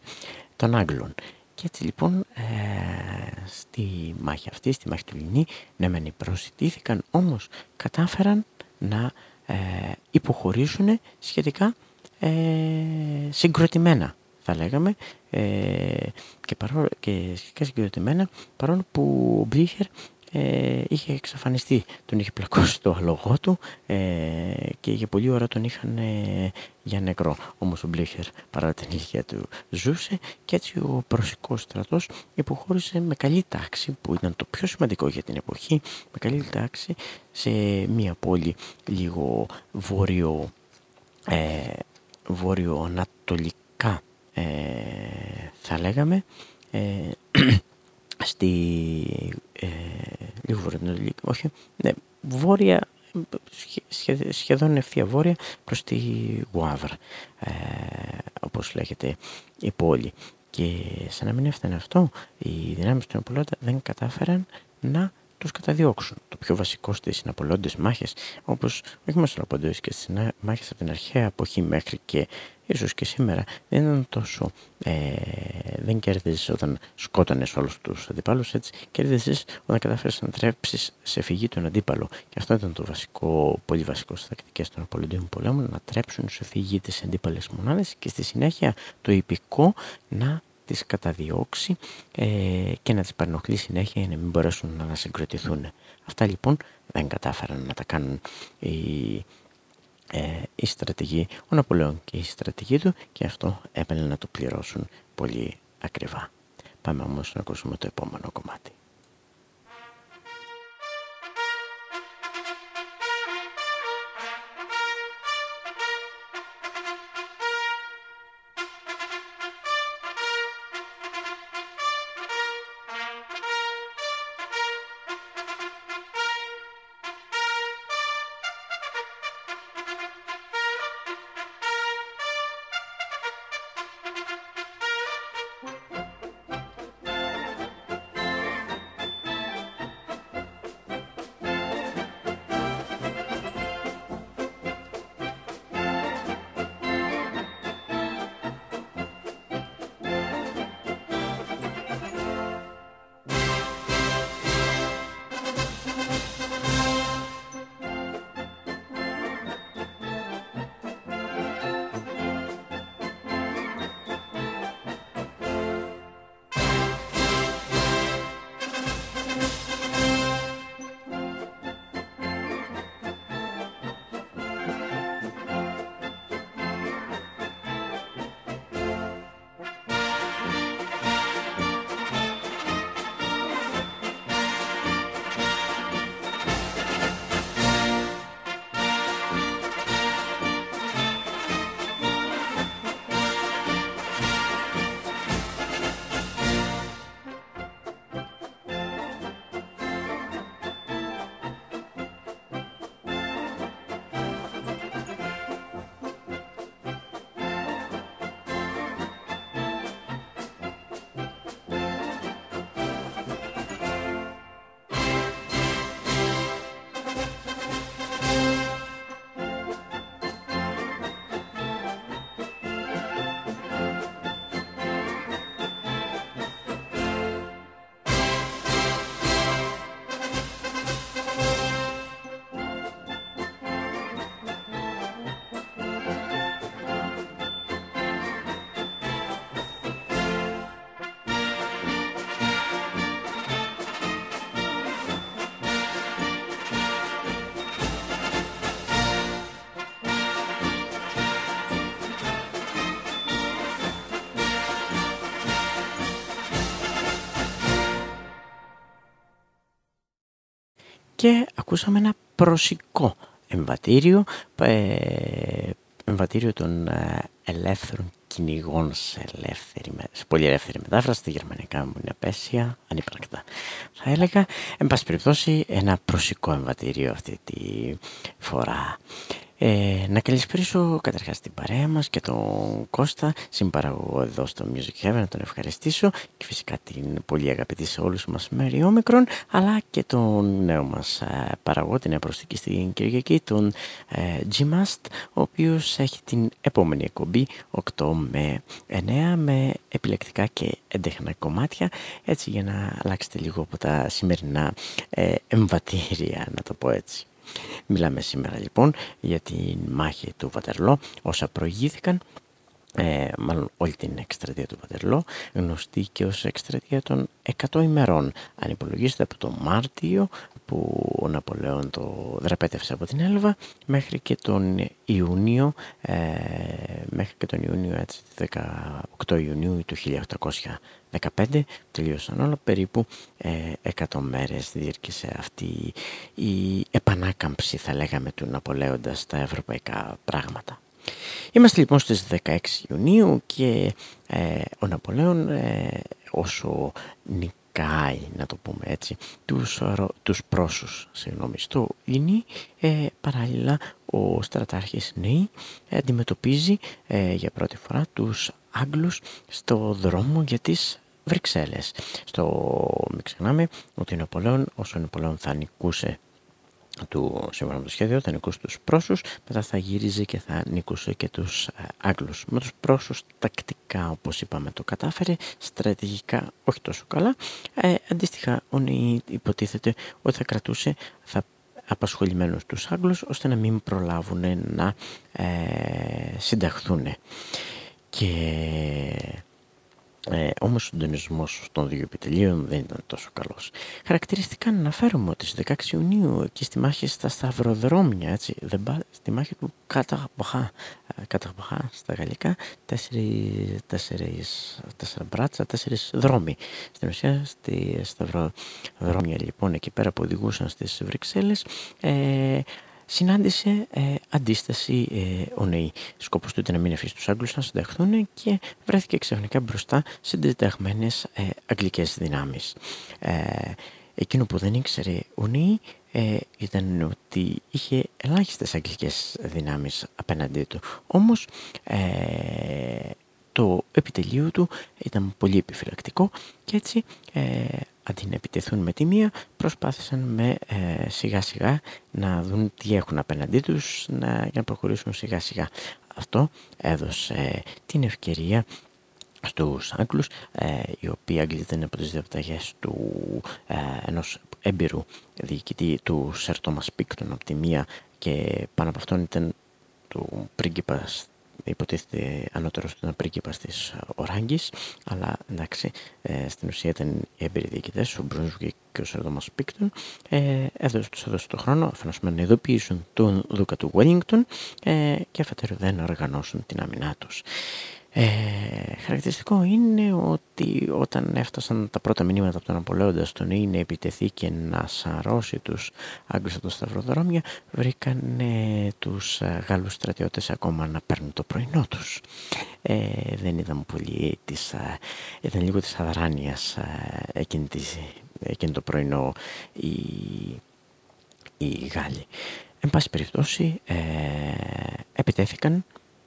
των Άγγλων. Και έτσι λοιπόν ε, στη μάχη αυτή, στη μάχη του Λινή, ναι μεν προσιτήθηκαν, όμως κατάφεραν να ε, υποχωρήσουν σχετικά ε, συγκροτημένα θα λέγαμε ε, και, παρό, και σχετικά συγκροτημένα παρόλο που ο Μπλίχερ ε, είχε εξαφανιστεί, τον είχε πλακώσει το αλογό του ε, και για πολλή ώρα τον είχαν ε, για νεκρό. Όμως ο Μπλίχερ παρά την ηλικία του ζούσε και έτσι ο προσικός στρατός υποχώρησε με καλή τάξη που ήταν το πιο σημαντικό για την εποχή με καλή τάξη σε μια πόλη λίγο βόρειο ε, βορειοανατολικά ε, θα λέγαμε ε, στη ε, λίγο βορειοανατολικά, όχι, ναι, βόρεια σχεδόν ευθεία βόρεια προς τη Γουάβρ, ε, όπως λέγεται η πόλη. Και σαν να μην έφτανε αυτό, οι δυνάμεις του Ναπολέοντα δεν κατάφεραν να τους καταδιώξουν. Το πιο βασικό στις Ναπολεόντες μάχες, όπως όχι μόνο στους και στις μάχες από την αρχαία εποχή μέχρι και ίσως και σήμερα, δεν ήταν τόσο, ε, δεν κέρδισες όταν σκότωνες όλους τους αντιπάλους, έτσι, κέρδισες όταν κατάφερες να τρέψεις σε φυγή τον αντίπαλο. Και αυτό ήταν το βασικό, πολύ βασικό στις τακτικές των Ναπολεοντών πολέμων, να τρέψουν σε φυγή τις αντίπαλες μονάδες και στη συνέχεια το υπηκό να τις καταδιώξει ε, και να τις παρενοχλεί συνέχεια για να μην μπορέσουν να συγκροτηθούν. Αυτά λοιπόν δεν κατάφεραν να τα κάνουν οι, ε, οι στρατηγοί, ο Ναπολέον και οι στρατηγοί του και αυτό έπαιρνε να το πληρώσουν πολύ ακριβά. Πάμε όμως να ακούσουμε το επόμενο κομμάτι. Ακούσαμε ένα προσικό εμβατήριο, ε, εμβατήριο των ε, ελεύθερων κυνηγών σε, ελεύθερη, σε πολύ ελεύθερη μετάφραση, στη γερμανικά μου είναι απέσια, ανύπαρκτα. Θα έλεγα, εν πάση περιπτώσει, ένα προσικό εμβατήριο αυτή τη φορά. Ε, να καλησπέρισω καταρχάς την παρέα μας και τον Κώστα, συμπαραγωγό εδώ στο Music Heaven, να τον ευχαριστήσω και φυσικά την πολύ αγαπητή σε όλους μας Μέρη Όμικρον, αλλά και τον νέο μας ε, παραγωγό, την προσθήκη στην Κυριακή, τον ε, G-Mast, ο οποίος έχει την επόμενη εκπομπή 8 με 9 με επιλεκτικά και έντεχνα κομμάτια, έτσι για να αλλάξετε λίγο από τα σημερινά ε, εμβατήρια, να το πω έτσι. Μιλάμε σήμερα λοιπόν για τη μάχη του Βατερλό, όσα προηγήθηκαν ε, μάλλον όλη την εκστρατεία του Βατερλό, γνωστή και ως εκστρατεία των 100 ημερών. Αν υπολογίσετε από το Μάρτιο που ο Ναπολέον το δραπέτευσε από την Έλβα μέχρι και τον Ιούνιο, ε, μέχρι και τον Ιούνιο έτσι, 18 Ιουνίου του 1815 τελείωσαν όλα περίπου ε, 100 μέρες διήρκησε αυτή η επανάκαμψη θα λέγαμε του Ναπολέοντα στα ευρωπαϊκά πράγματα. Είμαστε λοιπόν στις 16 Ιουνίου και ε, ο Ναπολέον ε, όσο νικάει, να το πούμε έτσι, τους, τους πρόσους συγγνώμη, στο Ίνι, ε, παράλληλα ο στρατάρχης Νέη αντιμετωπίζει για πρώτη φορά τους Άγγλους στο δρόμο για τις Βρυξέλλες. Στο, μην ξεχνάμε ότι ο Ναπολέον, όσο ο Ναπολέον θα νικούσε του σύμφωνα με το σχέδιο θα νικούσε τους Πρόσους μετά θα γύριζε και θα νικούσε και τους ε, Άγγλους. Με τους Πρόσους τακτικά όπως είπαμε το κατάφερε στρατηγικά όχι τόσο καλά. Ε, αντίστοιχα όνει υποτίθεται ότι θα κρατούσε θα απασχολημένους τους Άγγλους ώστε να μην προλάβουν να ε, συνταχθούν και ε, Όμως ο συντονισμός των δύο επιτελείων δεν ήταν τόσο καλός. Χαρακτηριστικά να αναφέρουμε ότι στις 16 Ιουνίου εκεί στη μάχη στα Σταυροδρόμια, έτσι, στη μάχη του Καταχμπαχά, Καταχμπαχά στα γαλλικά, τέσσερι, τέσσερις, τέσσερα μπράτσα, τέσσερις δρόμοι. Στην ουσία, στη Σταυροδρόμια λοιπόν εκεί πέρα που οδηγούσαν στις Βρυξέλλες, ε, συνάντησε ε, αντίσταση ε, ο Νεϊ. Σκόπος του ήταν να μην αφήσει τους Άγγλους να συνταχθούν και βρέθηκε ξαφνικά μπροστά σε διδαγμένες ε, αγγλικές δυνάμεις. Ε, εκείνο που δεν ήξερε ο Νεϊ ε, ήταν ότι είχε ελάχιστες αγγλικές δυνάμεις απέναντί του. Όμως το επιτελείο του ήταν πολύ επιφυλακτικό και έτσι αντί να επιτεθούν με τη μία, προσπάθησαν με ε, σιγά σιγά να δουν τι έχουν απέναντί τους να, για να προχωρήσουν σιγά σιγά. Αυτό έδωσε την ευκαιρία στους Άγγλους, ε, οι οποίοι Άγγλοι ήταν από τις διαπταγές του ε, ενός έμπειρου διοικητή του Σερ Τόμας Πίκτον από τη μία και πάνω από αυτόν ήταν του πρίγκιπας υποτίθεται ανώτερο του πρίγκιπα της Οράγκη, αλλά εντάξει, ε, στην ουσία ήταν οι έμπειροι διοικητές, ο Μπρούζουκ και ο Σερδόμα Πίκτον, ε, έδωσε, τους έδωσε το χρόνο αφενός να ειδοποιήσουν τον Δούκα του Βέλιγκτον ε, και αφετέρου δεν οργανώσουν την άμυνά τους. Ε, χαρακτηριστικό είναι ότι όταν έφτασαν τα πρώτα μηνύματα από τον Απολέοντας στον Ή να επιτεθεί και να σαρώσει τους Άγγλους από τα Σταυροδρόμια βρήκαν ε, τους Γάλλους στρατιώτες ακόμα να παίρνουν το πρωινό τους. Ε, δεν ήταν πολύ της, ήταν λίγο της αδράνειας εκείνη, εκείνη το πρωινό οι, οι Γάλλοι. Εν πάση περιπτώσει ε, επιτέθηκαν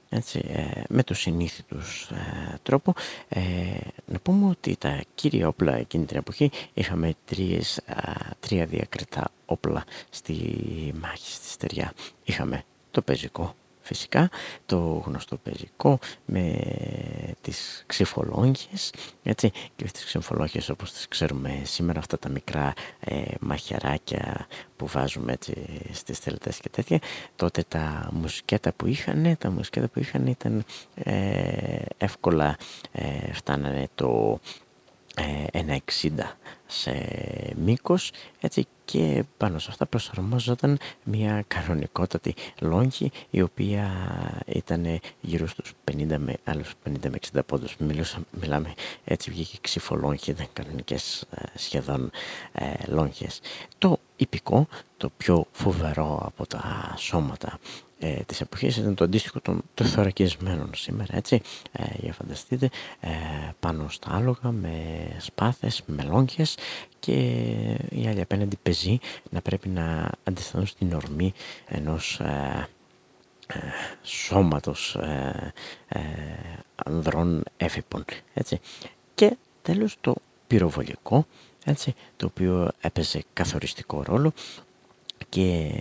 έτσι, ε, με το συνήθι τους ε, τρόπο. Ε, να πούμε ότι τα κύρια όπλα εκείνη την εποχή είχαμε τρίες, τρία διακριτά όπλα στη μάχη στη στεριά. Είχαμε το πεζικό φυσικά το γνωστό πεζικό με τις ξυφολόγχες έτσι, και τις ξυφολόγχες όπως τις ξέρουμε σήμερα αυτά τα μικρά ε, μαχαιράκια που βάζουμε έτσι στις τελετές και τέτοια τότε τα μουσικέτα που είχαν τα μουσικέτα που είχαν ήταν ε, εύκολα ε, φτάνανε το 1,60 σε μήκος έτσι και πάνω σε αυτά προσαρμόζονταν μια κανονικότατη λόγχη η οποία ήταν γύρω στους 50 με, άλλους 50 με 60 πόντους. Μιλούσα, μιλάμε έτσι βγήκε ξυφολόγχη, ήταν κανονικές ε, σχεδόν ε, λόγχες. Το υπηκό, το πιο φοβερό από τα σώματα ε, της εποχής ήταν το αντίστοιχο των τεθωρακισμένων σήμερα έτσι. Ε, για φανταστείτε ε, πάνω στα άλογα με σπάθες, με λόγχες και οι άλλοι απέναντι πεζοί να πρέπει να αντισταθούν στην ορμή ενός ε, ε σώματος ε, ε, ανδρών έφυπων έτσι. Και τέλος το πυροβολικό έτσι, το οποίο έπαιζε καθοριστικό ρόλο και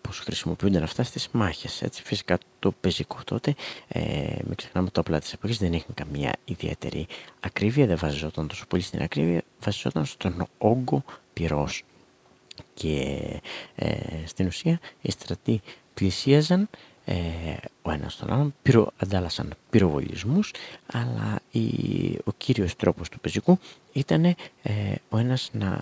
πώς χρησιμοποιούνται αυτά στις μάχες. Έτσι, φυσικά το πεζικό τότε, ε, μην ξεχνάμε το όπλα της εποχής, δεν έχει καμία ιδιαίτερη ακρίβεια, δεν βασιζόταν τόσο πολύ στην ακρίβεια, βασιζόταν στον όγκο πυρός. Και ε, στην ουσία οι στρατοί πλησίαζαν ε, ο ένας τον άλλον, πυρο, αντάλλασαν πυροβολισμούς, αλλά η, ο κύριος τρόπος του πεζικού ήταν ε, ο ένας να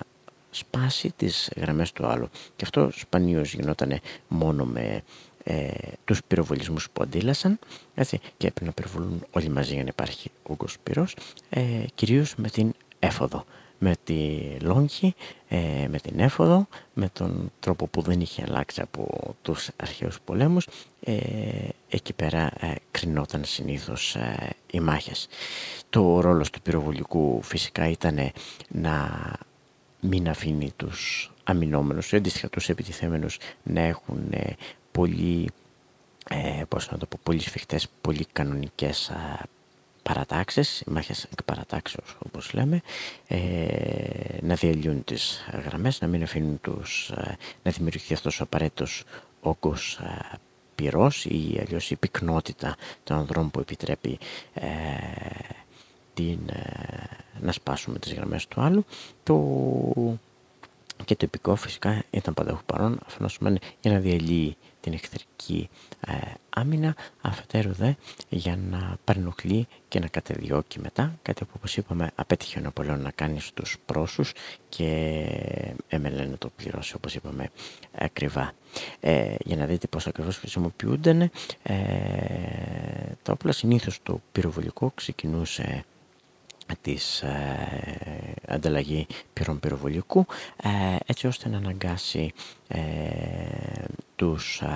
σπάσει τις γραμμές του άλλου. Και αυτό σπανίως γινόταν μόνο με ε, τους πυροβολισμούς που αντίλασαν έτσι, και έπρεπε να πυροβολούν όλοι μαζί για να υπάρχει όγκος πυρός, ε, κυρίως με την έφοδο, με τη λόγχη, ε, με την έφοδο, με τον τρόπο που δεν είχε αλλάξει από τους αρχαίους πολέμους, ε, εκεί πέρα ε, κρινόταν συνήθως ε, οι μάχες. Το ρόλος του πυροβολικού φυσικά ήταν να μην αφήνει τους αμυνόμενους, αντίστοιχα τους επιτιθέμενους να έχουν πολύ, πώς να το πω, πολύ σφιχτές, πολύ κανονικές παρατάξεις, μάχες εκ παρατάξεως όπως λέμε, ε, να διαλύουν τις γραμμές, να μην αφήνουν τους, ε, να δημιουργηθεί αυτός ο απαραίτητος όγκος ε, πυρός ή αλλιώς η πυκνότητα των ανδρών που επιτρέπει ε, την, να σπάσουμε τις γραμμές του άλλου. Το και το επικό φυσικά ήταν πανταχού παρόν, αφενός για να διαλύει την εχθρική ε, άμυνα, αφετέρου δε για να παρενοχλεί και να κατεδιώκει μετά, κάτι που όπως είπαμε απέτυχε ο Ναπολέον να κάνει στους πρόσους και έμελε να το πληρώσει όπως είπαμε ακριβά. Ε, για να δείτε πώς ακριβώς χρησιμοποιούνται, ε, τα όπλα συνήθως το πυροβολικό ξεκινούσε της ε, ανταλλαγή πυρών πυροβολικού ε, έτσι ώστε να αναγκάσει ε, τους, ε,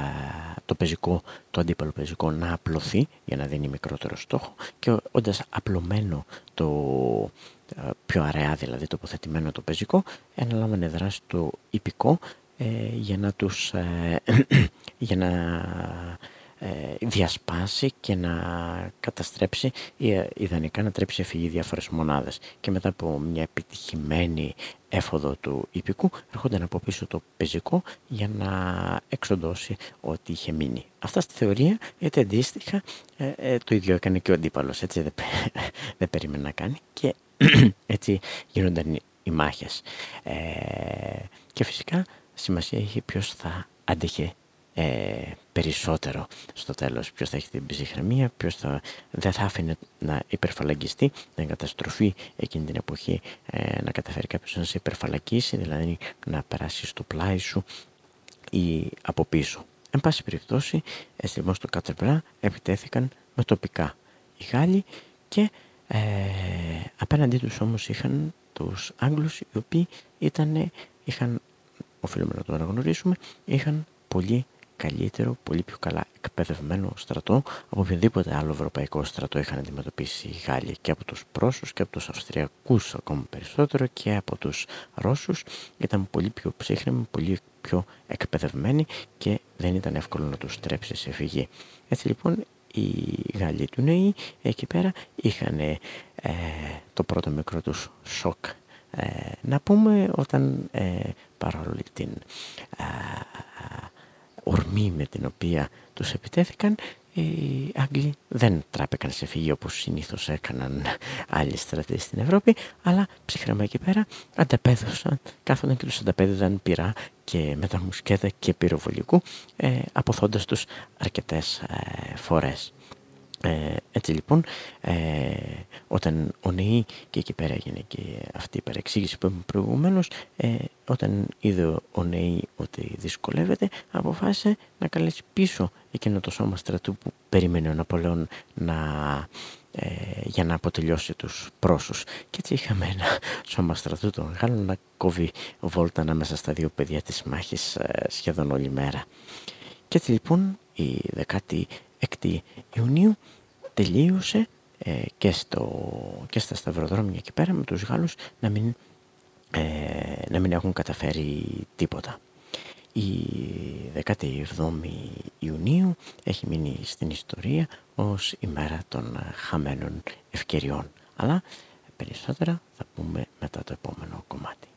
το πεζικό, το αντίπαλο πεζικό να απλωθεί για να δίνει μικρότερο στόχο και όντας απλωμένο το ε, πιο αραιά δηλαδή τοποθετημένο το πεζικό αναλάμβανε δράση το υπηκό για να τους για να ε, διασπάσει και να καταστρέψει ή ε, ιδανικά να τρέψει εφηγή διάφορες μονάδες και μετά από μια επιτυχημένη έφοδο του υπηκού έρχονταν από πίσω το πεζικό για να εξοντώσει ό,τι είχε μείνει. Αυτά στη θεωρία γιατί αντίστοιχα ε, το ίδιο έκανε και ο αντίπαλος έτσι δεν, δεν περίμενε να κάνει και έτσι γίνονταν οι μάχες και φυσικά σημασία είχε ποιος θα άντεχε ε, περισσότερο στο τέλος. Ποιος θα έχει την ψυχραιμία, ποιος θα, δεν θα άφηνε να υπερφαλαγγιστεί, να εγκαταστροφεί εκείνη την εποχή, ε, να καταφέρει κάποιος να σε υπερφαλακίσει, δηλαδή να περάσει στο πλάι σου ή από πίσω. Εν πάση περιπτώσει, έτσι λοιπόν στο Κατερμπρά επιτέθηκαν με τοπικά οι Γάλλοι και ε, απέναντί τους όμως είχαν τους Άγγλους οι οποίοι ήταν, είχαν, οφείλουμε να το αναγνωρίσουμε, είχαν πολύ καλύτερο, πολύ πιο καλά εκπαιδευμένο στρατό από οποιοδήποτε άλλο ευρωπαϊκό στρατό είχαν αντιμετωπίσει οι Γάλλοι και από τους Πρόσους και από τους Αυστριακούς ακόμα περισσότερο και από τους Ρώσους ήταν πολύ πιο ψύχρεμοι, πολύ πιο εκπαιδευμένοι και δεν ήταν εύκολο να τους τρέψει σε φυγή. Έτσι λοιπόν οι Γάλλοι του νέοι εκεί πέρα είχαν ε, το πρώτο μικρό τους σοκ ε, να πούμε όταν ε, παρόλο την ορμή με την οποία τους επιτέθηκαν οι Άγγλοι δεν τράπηκαν σε φυγή όπως συνήθως έκαναν άλλοι στρατοί στην Ευρώπη αλλά ψυχρέμα εκεί πέρα ανταπέδωσαν, κάθονταν και τους ανταπέδωσαν πυρά και μεταμουσκέτα και πυροβολικού ε, αποθώντας τους αρκετές ε, φορές. Ε, έτσι λοιπόν, ε, όταν ο ΝΕΗ και εκεί πέρα έγινε και αυτή η παρεξήγηση που είπαμε προηγουμένως, ε, όταν είδε ο ΝΕΗ ότι δυσκολεύεται, αποφάσισε να καλέσει πίσω εκείνο το σώμα στρατού που περίμενε ο Ναπολέον να, ε, για να αποτελειώσει τους πρόσους. Και έτσι είχαμε ένα σώμα στρατού των Γάλλων να κόβει βόλτα ανάμεσα στα δύο παιδιά της μάχης ε, σχεδόν όλη μέρα. Και έτσι λοιπόν η 16η Ιουνίου τελείωσε ε, και, στο, και στα σταυροδρόμια εκεί πέρα με τους Γάλλους να μην, ε, να μην έχουν καταφέρει τίποτα. Η 17η Ιουνίου έχει μείνει στην ιστορία ως ημέρα των χαμένων ευκαιριών. Αλλά περισσότερα θα πούμε μετά το επόμενο κομμάτι.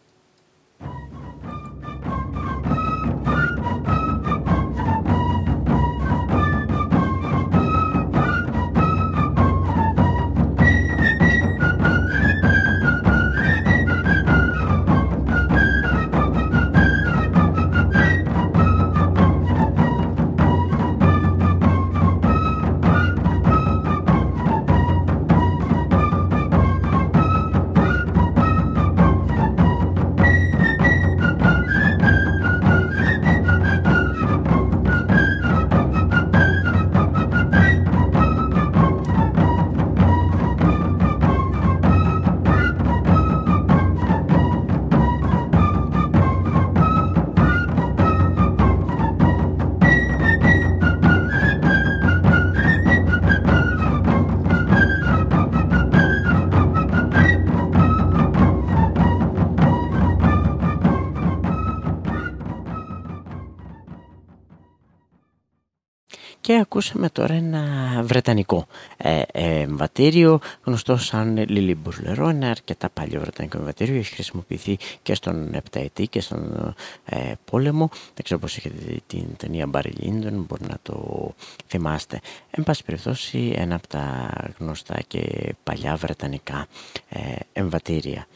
Και ακούσαμε τώρα ένα βρετανικό ε, εμβατήριο γνωστό σαν Lily Bourleron, ένα αρκετά παλιό βρετανικό εμβατήριο, έχει χρησιμοποιηθεί και στον Επταετή και στον ε, πόλεμο. Δεν ξέρω πώς έχετε δει την ταινία Barry Lyndon, μπορεί να το θυμάστε. Εν πάση περιπτώσει ένα από τα γνωστά και παλιά βρετανικά ε, εμβατήρια.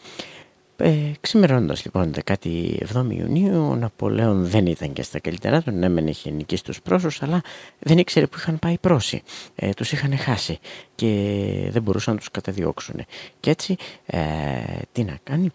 Ε, ξημερώνοντας λοιπόν 17 Ιουνίου ο Ναπολέον δεν ήταν και στα καλύτερά του, ναι μεν είχε νικήσει τους πρόσους αλλά δεν ήξερε που είχαν πάει οι πρόσοι, ε, τους είχαν χάσει και δεν μπορούσαν να τους καταδιώξουν και έτσι ε, τι να κάνει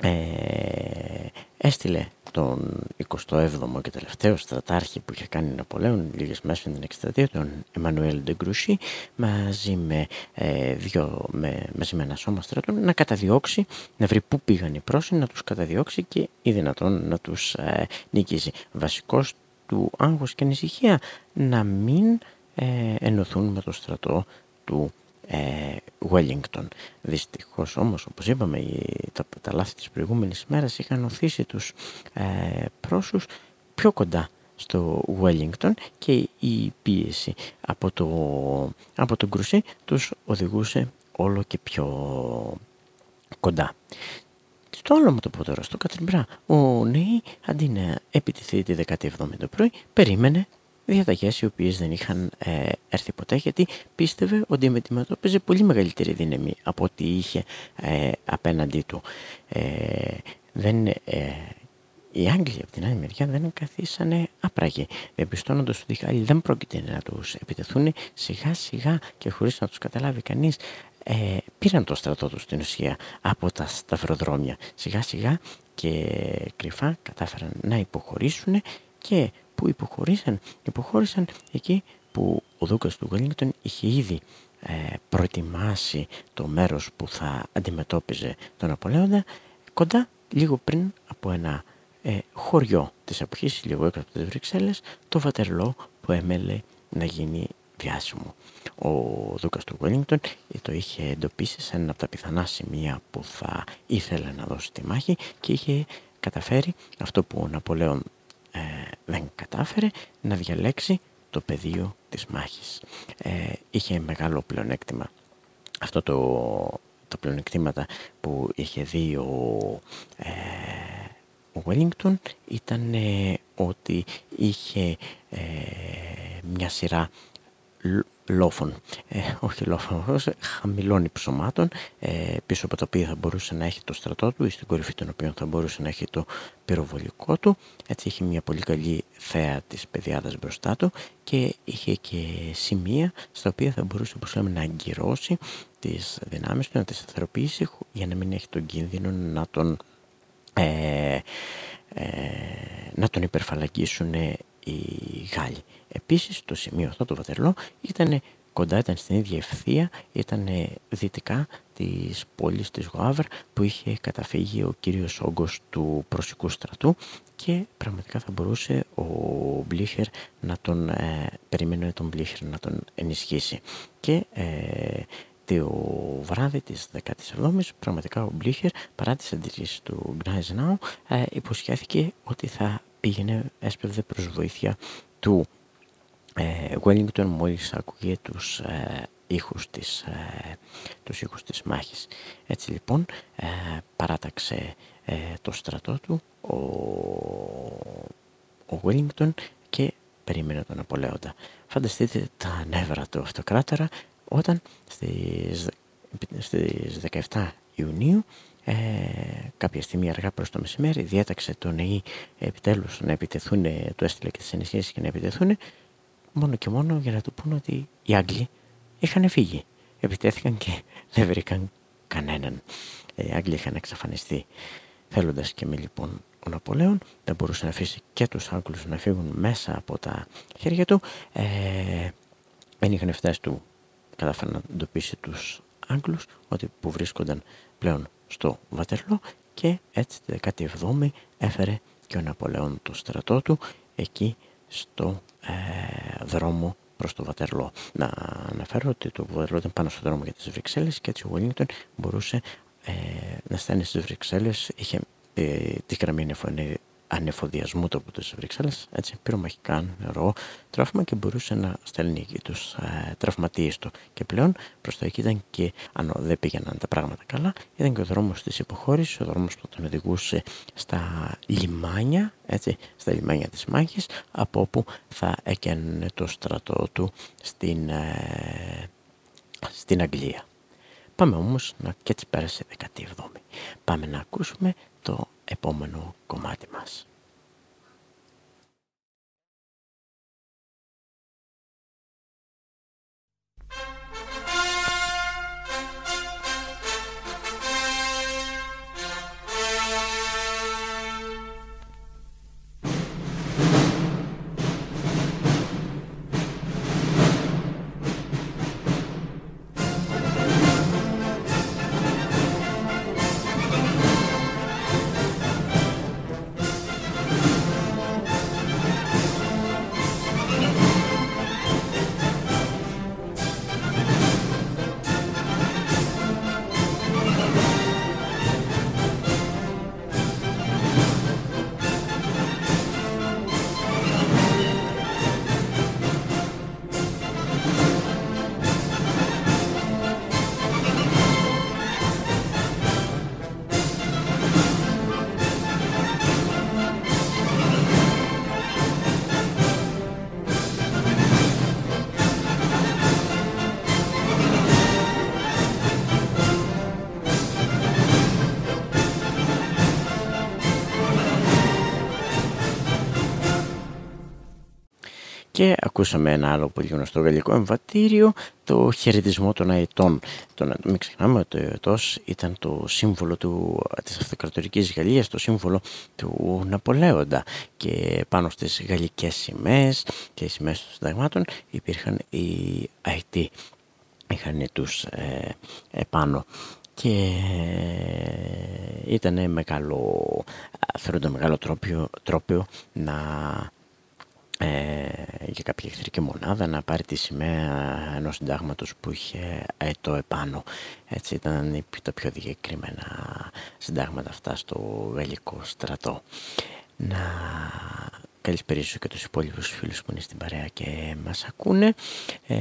ε, έστειλε τον 27ο και τελευταίο στρατάρχη που είχε κάνει Ναπολέον λίγες μέσα στην εκστρατεία, τον Εμμανουέλ Ντεγκρουσί, μαζί με, ε, δυο, με, μαζί με ένα σώμα στρατών να καταδιώξει, να βρει πού πήγαν οι πρόσυνοι, να τους καταδιώξει και ή δυνατόν να τους ε, νικήσει. Βασικός του άγχος και ανησυχία να μην ε, ενωθούν με το στρατό του ε, Wellington. Δυστυχώς όμως όπως είπαμε τα, τα λάθη της προηγούμενης μέρας είχαν οθήσει τους ε, πρόσους πιο κοντά στο Wellington και η πίεση από το, από τον Κρουσί τους οδηγούσε όλο και πιο κοντά. Στο άλλο μου το πω τώρα, στο Κατριμπρά, ο Νέη αντί να επιτεθεί τη 17η το πρωί, περίμενε διαταγές οι οποίες δεν είχαν ε, έρθει ποτέ γιατί πίστευε ότι αντιμετώπιζε πολύ μεγαλύτερη δύναμη από ό,τι είχε ε, απέναντί του. Ε, δεν, ε, οι Άγγλοι από την άλλη μεριά δεν καθίσανε άπραγοι. Διαπιστώνοντας ότι οι Γάλλοι δεν πρόκειται να τους επιτεθούν σιγά σιγά και χωρίς να τους καταλάβει κανείς, ε, πήραν το στρατό τους στην ουσία από τα σταυροδρόμια. Σιγά σιγά και κρυφά κατάφεραν να υποχωρήσουν και που υποχωρήσαν. Υποχώρησαν εκεί που ο Δούκας του Γουέλινγκτον είχε ήδη ε, προετοιμάσει το μέρος που θα αντιμετώπιζε τον Απολέοντα κοντά λίγο πριν από ένα ε, χωριό της εποχής, λίγο έξω από τις Βρυξέλλες, το Βατερλό που έμελε να γίνει διάσημο. Ο Δούκας του Γουέλινγκτον το είχε εντοπίσει σε ένα από τα πιθανά σημεία που θα ήθελε να δώσει τη μάχη και είχε καταφέρει αυτό που ο Ναπολέον ε, δεν κατάφερε να διαλέξει το πεδίο της μάχης. Ε, είχε μεγάλο πλεονέκτημα. Αυτό το, το πλεονεκτήματα που είχε δει ο, ε, ο Wellington ήταν ε, ότι είχε ε, μια σειρά λόφων, ε, όχι λόφων, χαμηλών υψωμάτων, ε, πίσω από τα οποία θα μπορούσε να έχει το στρατό του ή στην κορυφή των οποίων θα μπορούσε να έχει το πυροβολικό του. Έτσι είχε μια πολύ καλή θέα της παιδιάδας μπροστά του και είχε και σημεία στα οποία θα μπορούσε όπως λέμε, να αγκυρώσει τις δυνάμεις του, να τις σταθεροποιήσει για να μην έχει τον κίνδυνο να τον, ε, ε να τον υπερφαλαγγίσουν οι Γάλλοι. Επίσης το σημείο αυτό το Βατερλό ήταν κοντά, ήταν στην ίδια ευθεία, ήταν δυτικά της πόλης της Γουάβρ που είχε καταφύγει ο κύριος όγκος του προσικού στρατού και πραγματικά θα μπορούσε ο Μπλίχερ να τον ε, περιμένει τον Μπλίχερ να τον ενισχύσει. Και ε, το βράδυ της 17ης πραγματικά ο Μπλίχερ παρά τις αντιρρήσεις του Γκνάιζενάου ε, υποσχέθηκε ότι θα πήγαινε, έσπευδε προς βοήθεια του ε, Wellington μόλις άκουγε τους ε, ήχους της, ε, τους ήχους της μάχης. Έτσι λοιπόν ε, παράταξε ε, το στρατό του ο, ο Wellington και περίμενε τον Απολέοντα. Φανταστείτε τα νεύρα του αυτοκράτορα όταν στις, στις 17 Ιουνίου ε, κάποια στιγμή αργά προς το μεσημέρι διέταξε τον ΕΗ επιτέλους να επιτεθούν, το έστειλε και τις ενισχύσεις και να επιτεθούν μόνο και μόνο για να του πούνε ότι οι Άγγλοι είχαν φύγει. Επιτέθηκαν και δεν βρήκαν κανέναν. Οι Άγγλοι είχαν εξαφανιστεί. Θέλοντας και με λοιπόν ο Ναπολέον δεν μπορούσε να αφήσει και τους Άγγλους να φύγουν μέσα από τα χέρια του. Ε, δεν είχαν φτάσει του κατάφερε να εντοπίσει τους Άγγλους ότι που βρίσκονταν πλέον στο Βατερλό και έτσι τη 17η έφερε και ο Ναπολέον το στρατό του εκεί στο ε, δρόμο προς το Βατερλό. Να αναφέρω ότι το Βατερλό ήταν πάνω στο δρόμο για τις Βρυξέλλες και έτσι ο Wellington μπορούσε ε, να στέλνει στις Βρυξέλλες, είχε ε, τη γραμμή ανεφοδιασμού του από τις Βρυξέλλες, έτσι πυρομαχικά νερό, τρόφιμα και μπορούσε να στέλνει εκεί τους ε, τραυματίες του. Και πλέον προς το εκεί ήταν και, αν δεν πήγαιναν τα πράγματα καλά, ήταν και ο δρόμος της υποχώρησης, ο δρόμος που τον οδηγούσε στα λιμάνια, έτσι, στα λιμάνια της μάχης, από όπου θα έκανε το στρατό του στην, ε, στην Αγγλία. Πάμε όμως να και έτσι πέρασε 17η. Πάμε να ακούσουμε το επόμενο κομμάτι μας. Ακούσαμε ένα άλλο πολύ γνωστό γαλλικό εμβατήριο, το χαιρετισμό των αετών. Το, μην ξεχνάμε ότι ο αετός ήταν το σύμβολο του, της αυτοκρατορικής Γαλλίας, το σύμβολο του Ναπολέοντα. Και πάνω στις γαλλικές σημαίες και οι σημαίες των συνταγμάτων υπήρχαν οι αετοί. Είχαν τους ε, επάνω και ήταν μεγάλο, θεωρούνται μεγάλο τρόπιο να ε, για κάποια εχθρική μονάδα να πάρει τη σημαία ενός συντάγματος που είχε το επάνω. Έτσι ήταν τα πιο διακεκριμένα συντάγματα αυτά στο γαλλικό στρατό. Να καλησπέρισω και τους υπόλοιπους φίλους που είναι στην παρέα και μας ακούνε. Ε,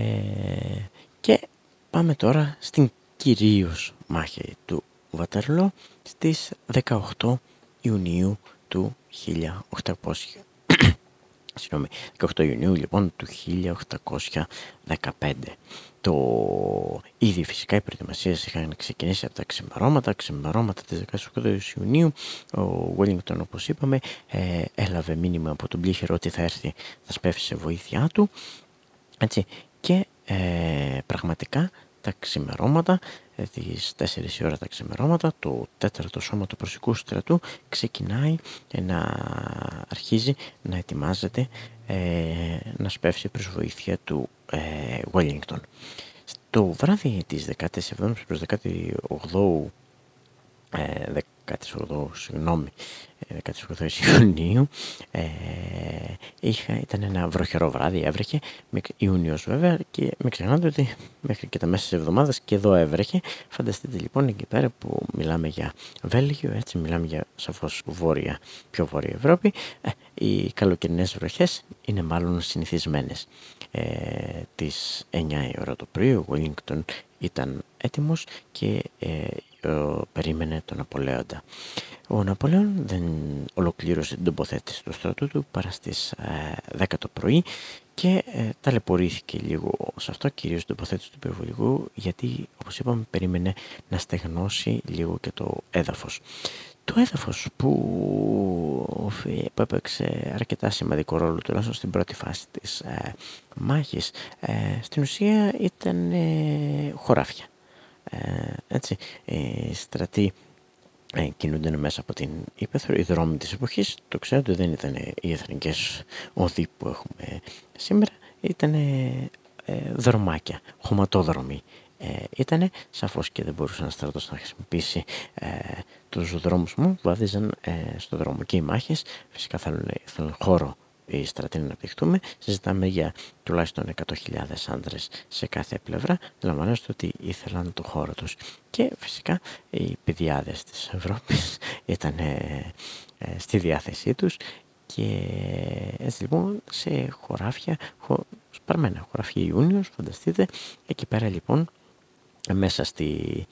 και πάμε τώρα στην κυρίως μάχη του Βατερλό στις 18 Ιουνίου του 1800 συγγνώμη, 18 Ιουνίου λοιπόν του 1815. Το... Ήδη φυσικά οι προετοιμασίες είχαν ξεκινήσει από τα ξημερώματα, ξημερώματα της 18 Ιουνίου. Ο Wellington όπως είπαμε ε, έλαβε μήνυμα από τον πλήχερο ότι θα έρθει, θα σπεύσει σε βοήθειά του. Έτσι, και ε, πραγματικά τα ξημερώματα, ε, τις 4 ώρα τα ξημερώματα, το τέταρτο σώμα του προσικού στρατού ξεκινάει να αρχίζει να ετοιμάζεται ε, να σπεύσει προς βοήθεια του ε, Wellington. Στο βράδυ της 17ης προς 18ου ε, 18, συγγνώμη, 18 ε, Ιουνίου ε, είχα, ήταν ένα βροχερό βράδυ, έβρεχε, Ιούνιος βέβαια και μην ξεχνάτε ότι μέχρι και τα μέσα της εβδομάδας και εδώ έβρεχε. Φανταστείτε λοιπόν εκεί πέρα που μιλάμε για Βέλγιο, έτσι μιλάμε για σαφώς βόρεια, πιο βόρεια Ευρώπη, ε, οι καλοκαιρινές βροχές είναι μάλλον συνηθισμένες. Ε, τις 9 η ώρα το πρωί ο Wellington ήταν έτοιμος και ε, περίμενε τον Ναπολέοντα. Ο Ναπολέον δεν ολοκλήρωσε την τοποθέτηση του στρατού του παρά στις 10 ε, το πρωί και ε, ταλαιπωρήθηκε λίγο σε αυτό, κυρίως την τοποθέτηση του υπερβολικού, γιατί όπως είπαμε περίμενε να στεγνώσει λίγο και το έδαφος. Το έδαφος που, που έπαιξε αρκετά σημαντικό ρόλο τουλάχιστον στην πρώτη φάση της ε, μάχης ε, στην ουσία ήταν ε, χωράφια. Ε, έτσι, οι στρατοί ε, κινούνται μέσα από την Ήπεθρο, οι δρόμοι της εποχής, το ξέρετε δεν ήταν οι εθνικές οδοί που έχουμε σήμερα, ήταν ε, δρομάκια, χωματόδρομοι. Ε, ήτανε σαφώς και δεν μπορούσε ένας στρατός να χρησιμοποιήσει ε, τους δρόμους. Μου που βάδιζαν ε, στο δρόμο. Και οι μάχες φυσικά θέλουν, θέλουν χώρο οι στρατοί να αναπτυχθούμε, συζητάμε για τουλάχιστον 100.000 άντρες σε κάθε πλευρά, λαμβάνοντας ότι ήθελαν το χώρο τους. Και φυσικά οι παιδιάδες της Ευρώπης ήταν στη διάθεσή τους. Και έτσι λοιπόν σε χωράφια, χω, σπαρμένα χωράφια Ιούνιος, φανταστείτε, εκεί πέρα λοιπόν μέσα στη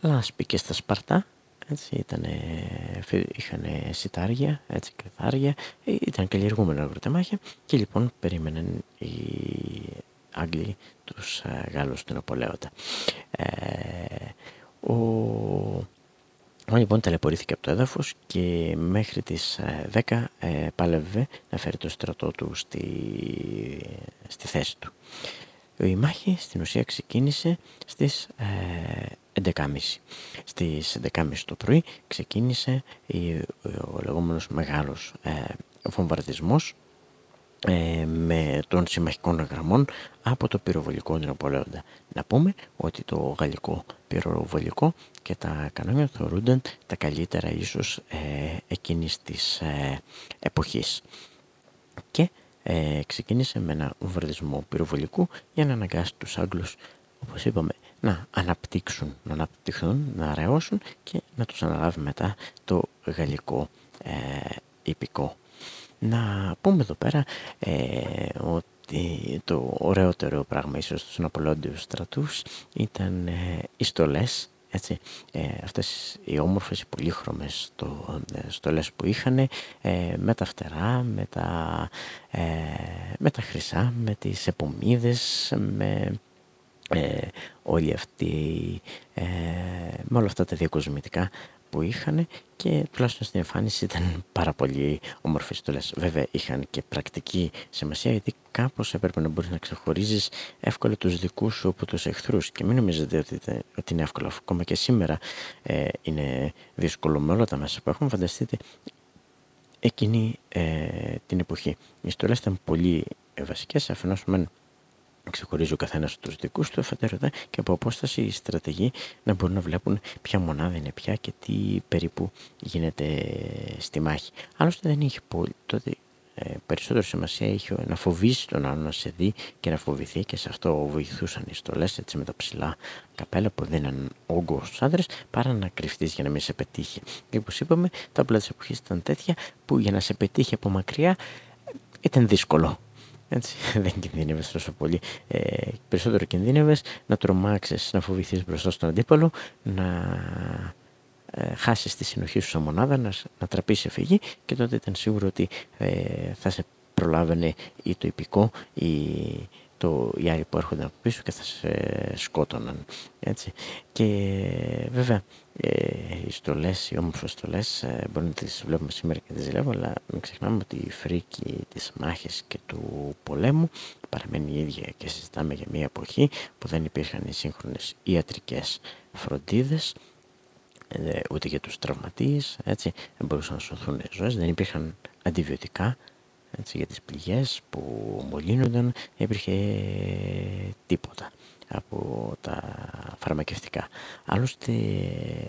λάσπη και στα Σπαρτά, έτσι, ήτανε, είχαν σιτάρια, έτσι, κρυθάρια, ήταν καλλιεργούμενα αγροτεμάχια και λοιπόν περίμεναν οι Άγγλοι τους ε, Γάλλους του Ναπολέοντα. Ε, ο ο λοιπόν ταλαιπωρήθηκε από το έδαφος και μέχρι τις 10 ε, ε, πάλευε να φέρει το στρατό του στη, στη θέση του. Η μάχη στην ουσία ξεκίνησε στις ε, 11.30. Στις 11.30 το πρωί ξεκίνησε ο λεγόμενος μεγάλος ε, βομβαρδισμός ε, με των συμμαχικών γραμμών από το πυροβολικό του Ναπολέοντα. Να πούμε ότι το γαλλικό πυροβολικό και τα κανόνια θεωρούνταν τα καλύτερα ίσως ε, εκείνης της ε, εποχής. Και ε, ξεκίνησε με ένα βομβαρδισμό πυροβολικού για να αναγκάσει τους Άγγλους, όπως είπαμε, να αναπτύξουν, να αναπτυχθούν, να αραιώσουν και να τους αναλάβει μετά το γαλλικό ε, υπηκό. Να πούμε εδώ πέρα ε, ότι το ωραιότερο πράγμα ίσως στους Ναπολόντιους στρατούς ήταν ε, οι στολές έτσι, ε, αυτές οι όμορφες, οι πολύχρωμες στο, ε, στολές που είχαν ε, με τα φτερά, με τα, ε, με τα χρυσά, με τις επομίδες, με ε, όλοι αυτοί, με όλα αυτά τα διακοσμητικά που είχαν και τουλάχιστον στην εμφάνιση ήταν πάρα πολύ όμορφες στολές. Βέβαια είχαν και πρακτική σημασία γιατί κάπως έπρεπε να μπορείς να ξεχωρίζεις εύκολα τους δικούς σου από τους εχθρούς και μην νομίζετε ότι, ότι είναι εύκολο. Ακόμα και σήμερα ε, είναι δύσκολο με όλα τα μέσα που έχουν. Φανταστείτε εκείνη ε, την εποχή. Οι στολές ήταν πολύ βασικές, αφενός μεν ξεχωρίζει ο καθένας τους δικούς του αφετέρου και από απόσταση οι στρατηγοί να μπορούν να βλέπουν ποια μονάδα είναι πια και τι περίπου γίνεται στη μάχη. Άλλωστε δεν είχε πολύ, τότε ε, περισσότερο σημασία είχε να φοβήσει τον άλλο να σε δει και να φοβηθεί και σε αυτό βοηθούσαν οι στολές έτσι με τα ψηλά καπέλα που δίναν όγκο στους άντρες παρά να κρυφτείς για να μην σε πετύχει. Και όπως είπαμε τα όπλα της εποχής ήταν τέτοια που για να σε πετύχει από μακριά ήταν δύσκολο. Έτσι, δεν κινδύνευες τόσο πολύ. Ε, περισσότερο κινδύνευες να τρομάξεις, να φοβηθείς μπροστά στον αντίπαλο, να ε, χάσεις τη συνοχή σου σαν μονάδα, να, να τραπείς σε φυγή και τότε ήταν σίγουρο ότι ε, θα σε προλάβαινε ή το υπηκό ή το, οι άλλοι που έρχονταν από πίσω και θα σε σκότωναν. Έτσι. Και βέβαια ε, οι στολές, οι όμορφες στολές ε, μπορεί να τις βλέπουμε σήμερα και τις ζηλεύω αλλά μην ξεχνάμε ότι η φρίκη της μάχης και του πολέμου παραμένει η ίδια και συζητάμε για μια εποχή που δεν υπήρχαν οι σύγχρονες ιατρικές φροντίδες ε, ούτε για τους τραυματίες έτσι, δεν μπορούσαν να σωθούν ζωές, δεν υπήρχαν αντιβιωτικά έτσι, για τις πληγές που μολύνονταν, δεν υπήρχε τίποτα από τα φαρμακευτικά. Άλλωστε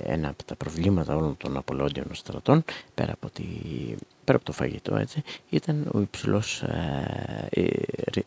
ένα από τα προβλήματα όλων των Απολόντιων στρατών πέρα από, τη, πέρα από το φαγητό έτσι, ήταν ο υψηλός ε, ε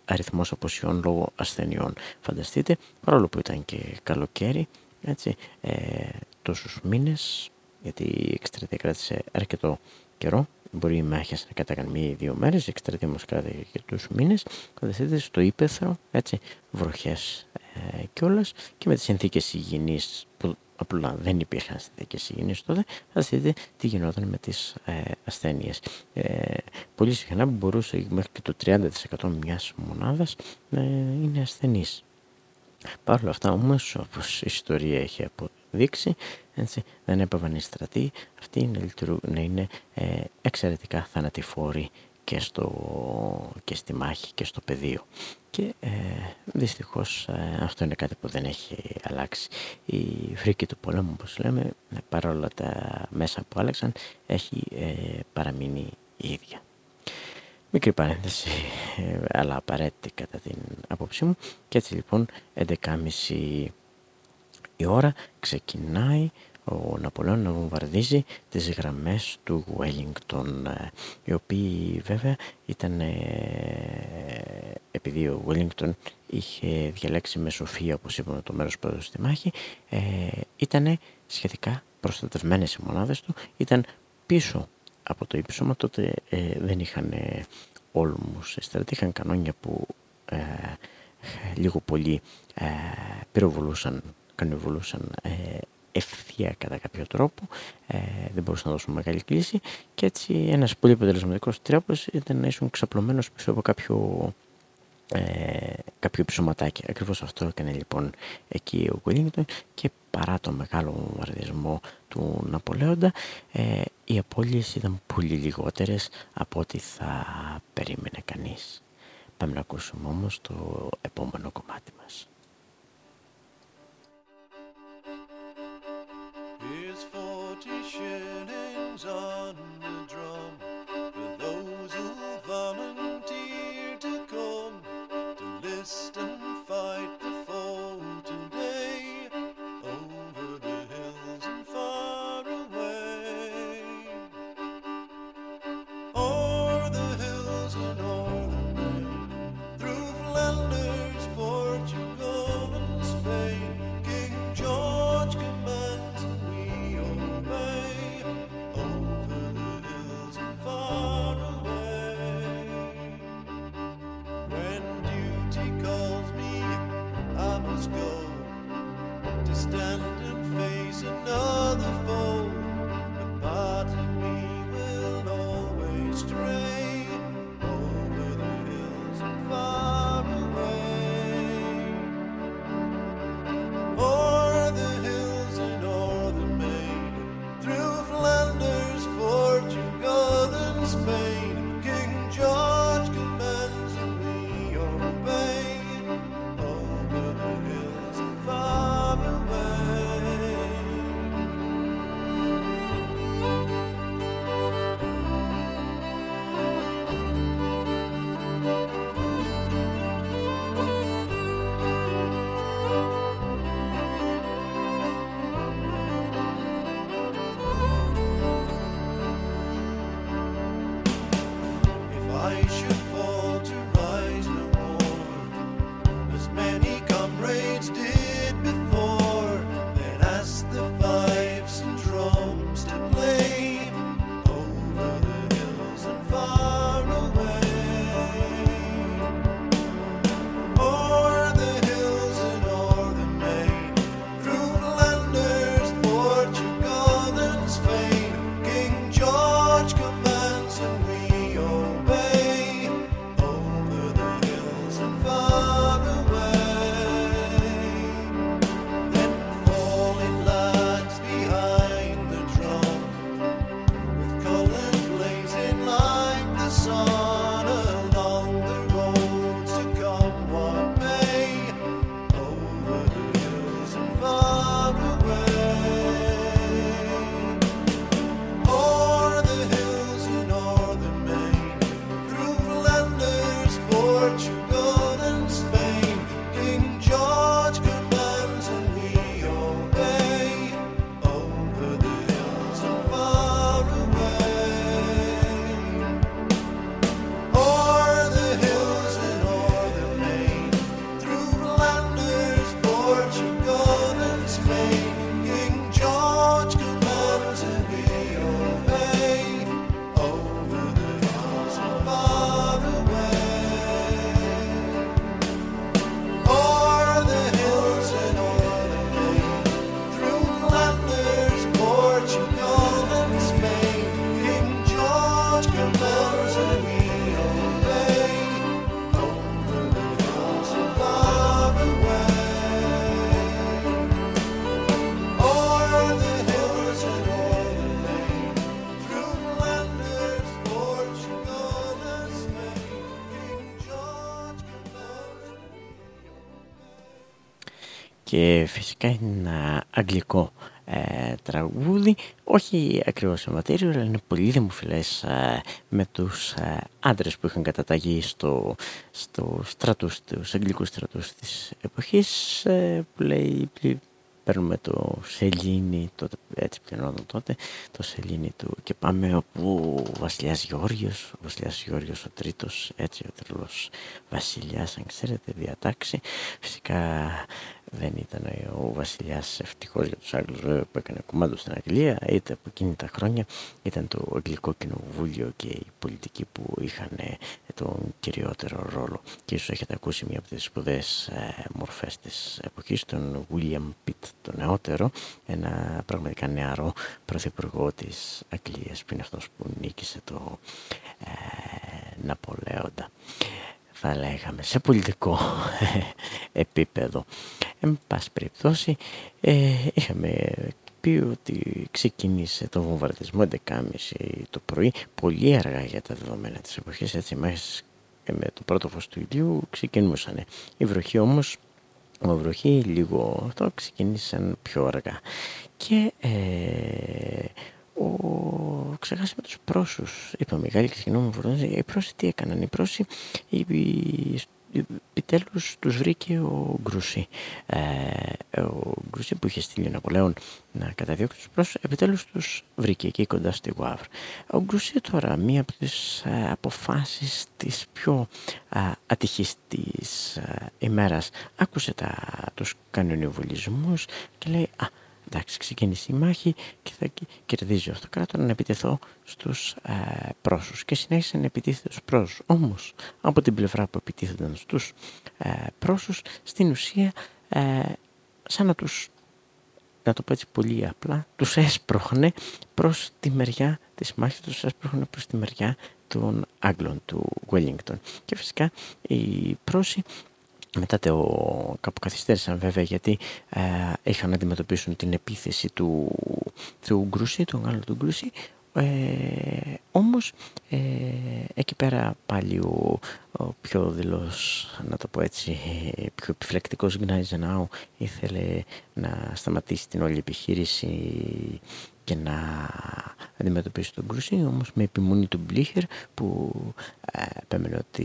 αριθμός αποσιών λόγω ασθενειών. Φανταστείτε, παρόλο που ήταν και καλοκαίρι, έτσι, ε, τόσους μήνες, γιατί η εκστρατεία κράτησε αρκετό καιρό, μπορεί οι μάχες να κατάγαν μία-δύο μέρες, η εκστρατεία όμως κράτησε και τους μήνες, φανταστείτε στο ύπεθρο, έτσι, βροχές ε, κιόλας και με τις συνθήκες υγιεινής που απλά δεν υπήρχαν συνθήκες υγιεινής τότε, θα δείτε τι γινόταν με τις ε, ασθένειες. Ε, πολύ συχνά μπορούσε μέχρι και το 30% μιας μονάδας να είναι ασθενής. Παρ' όλα αυτά όμως, όπως η ιστορία έχει αποδείξει, έτσι, δεν έπαβαν οι στρατοί αυτοί να, να είναι ε, εξαιρετικά θανατηφόροι και, στο, και στη μάχη και στο πεδίο. Και ε, δυστυχώς ε, αυτό είναι κάτι που δεν έχει αλλάξει. Η φρίκη του πολέμου, όπως λέμε, ε, παρόλα τα μέσα που άλλαξαν, έχει ε, παραμείνει η ίδια. Μικρή παρένθεση, ε, αλλά απαραίτητη κατά την άποψή μου. Και έτσι λοιπόν, 11.30 η ώρα ξεκινάει ο Ναπολέον να βομβαρδίζει τις γραμμές του Wellington ε, οι οποίοι βέβαια ήταν ε, επειδή ο Wellington είχε διαλέξει με σοφία όπως είπαμε το μέρος που έδωσε στη μάχη ε, ήταν σχετικά προστατευμένες οι μονάδες του. Ήταν πίσω από το ύψωμα. Τότε ε, δεν είχαν ε, όλμους στρατοί, είχαν κανόνια που ε, λίγο πολύ ε, πυροβολούσαν, κανιβολούσαν ε, ευθεία κατά κάποιο τρόπο, ε, δεν μπορούσαν να δώσουν μεγάλη κλίση και έτσι ένας πολύ αποτελεσματικός τρόπος ήταν να ήσουν ξαπλωμένος πίσω από κάποιο ε, κάποιο ψωματάκι. Ακριβώς αυτό έκανε λοιπόν εκεί ο Wellington και παρά το μεγάλο βομβαρδισμό του Ναπολέοντα ε, οι απώλειες ήταν πολύ λιγότερες από ό,τι θα περίμενε κανείς. Πάμε να ακούσουμε όμως το επόμενο κομμάτι μας. Και φυσικά είναι ένα αγγλικό ε, τραγούδι όχι ακριβώς εμβατήριο αλλά είναι πολύ δημοφιλές ε, με τους ε, άντρες που είχαν καταταγεί στο, στο στρατούς, τους αγγλικούς στρατούς της εποχής ε, που λέει παίρνουμε το σελήνι, τότε, έτσι πληρώνονταν τότε, το σελήνι του και πάμε όπου ο βασιλιάς Γεώργιος, ο βασιλιάς Γεώργιος ο τρίτος, έτσι ο τρελός βασιλιάς, αν ξέρετε, διατάξει. Φυσικά δεν ήταν ο βασιλιάς ευτυχώς για τους Άγγλους βέβαια που έκανε κομμάτι στην Αγγλία. Είτε από εκείνη τα χρόνια ήταν το Αγγλικό Κοινοβούλιο και οι πολιτικοί που είχαν ε, τον κυριότερο ρόλο. Και ίσως έχετε ακούσει μία από τις σπουδαίες ε, μορφές της εποχής τον William Pitt το νεότερο ένα πραγματικά νεαρό πρωθυπουργό της Αγγλίας που είναι αυτός που νίκησε το ε, Ναπολέοντα θα λέγαμε σε πολιτικό επίπεδο. Εν πάση περιπτώσει ε, είχαμε πει ότι ξεκίνησε το βομβαρδισμό 11.30 το πρωί πολύ αργά για τα δεδομένα της εποχής έτσι μέχρι με το πρώτο φως του ηλίου ξεκινούσαν. Η βροχή όμως ο βροχή λίγο αυτό ξεκίνησαν πιο αργά και ε, ο... ξεχάσαμε τους πρόσους. Είπαμε, οι Γάλλοι ξεκινούμε Οι πρόσοι τι έκαναν. Οι πρόσοι επιτέλους τους βρήκε ο Γκρουσί. Ε, ο Γκρουσί που είχε στείλει ο Ναπολέον να καταδιώξει τους πρόσους, επιτέλους τους βρήκε εκεί κοντά στη Γουάβρ. Ο Γκρουσί τώρα, μία από τις ε, αποφάσεις της πιο ε, ατυχής της ε, ημέρας, άκουσε τα, τους κανονιοβολισμούς και λέει «Α, εντάξει ξεκίνησε η μάχη και θα κερδίζει ο αυτοκράτορας να επιτεθώ στους ε, πρόσους και συνέχισε να επιτίθεται στους πρόσους. Όμως από την πλευρά που επιτίθενταν στους ε, πρόσους στην ουσία ε, σαν να τους να το πω έτσι πολύ απλά, τους έσπροχνε προς τη μεριά της μάχης, τους έσπροχνε προς τη μεριά των Άγγλων του Wellington. Και φυσικά οι πρόσοι μετά το κάπου καθυστέρησαν βέβαια γιατί ε, είχαν να αντιμετωπίσουν την επίθεση του, του Γκρούση, του Γάλλου του Γκρούση. Ε, όμως ε, εκεί πέρα πάλι ο, πιο δηλός, να το πω έτσι, πιο επιφυλακτικός Γκνάιζενάου ήθελε να σταματήσει την όλη επιχείρηση και να αντιμετωπίσει τον Κρουσί, όμως με επιμονή του Μπλίχερ που ε, επέμενε ότι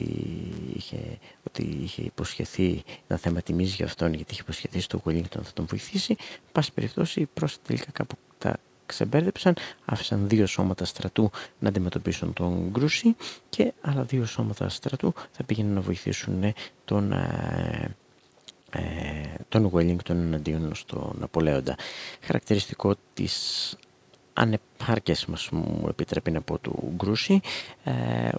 είχε, ότι είχε υποσχεθεί ένα θέμα τιμής για αυτόν γιατί είχε υποσχεθεί στο Wellington θα τον βοηθήσει. Πάση περιπτώσει πρόσθετα τελικά κάπου τα ξεμπέρδεψαν, άφησαν δύο σώματα στρατού να αντιμετωπίσουν τον Γκρούσι και άλλα δύο σώματα στρατού θα πήγαιναν να βοηθήσουν τον, ε, ε, τον Wellington εναντίον στον Ναπολέοντα. Χαρακτηριστικό της ανεπάρκειας μας μου επιτρέπει να πω του Γκρούση ε,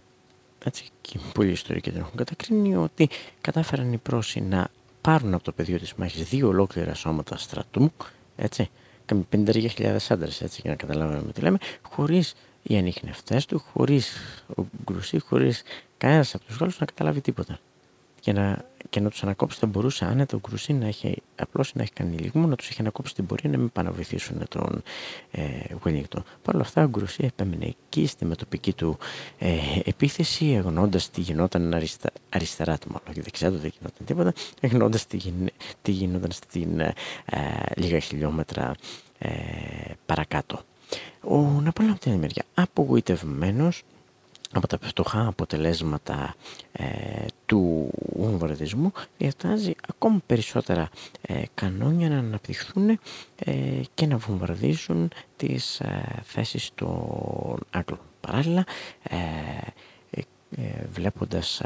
έτσι και πολλοί ιστορικοί δεν έχουν κατακρίνει ότι κατάφεραν οι πρόσοι να πάρουν από το πεδίο της μάχης δύο ολόκληρα σώματα στρατού έτσι Κάμε 50.000 άντρες έτσι για να καταλάβουμε τι λέμε χωρίς οι ανιχνευτές του, χωρίς ο Γκρουσί, χωρίς κανένας από τους Γάλλους να καταλάβει τίποτα και να, και να τους ανακόψει θα μπορούσε άνετα ο Γκρουσί να έχει απλώς να έχει κάνει λίγο να τους είχε ανακόψει την πορεία να μην πάνε να βοηθήσουν τον ε, Wellington. Παρ' όλα αυτά ο Γκρουσί επέμεινε εκεί στη μετοπική του ε, επίθεση εγνώντας τι γινόταν αριστα, αριστερά του μάλλον και δεξιά του δεν γινόταν τίποτα εγνώντας τι, τι γινόταν στην ε, λίγα χιλιόμετρα ε, παρακάτω. Ο Ναπόλεον από την μεριά απογοητευμένος από τα φτωχά αποτελέσματα ε, του βομβαρδισμού διατάζει ακόμα περισσότερα ε, κανόνια να αναπτυχθούν ε, και να βομβαρδίζουν τις ε, θέσεις των Άγγλων. Παράλληλα, βλέποντας,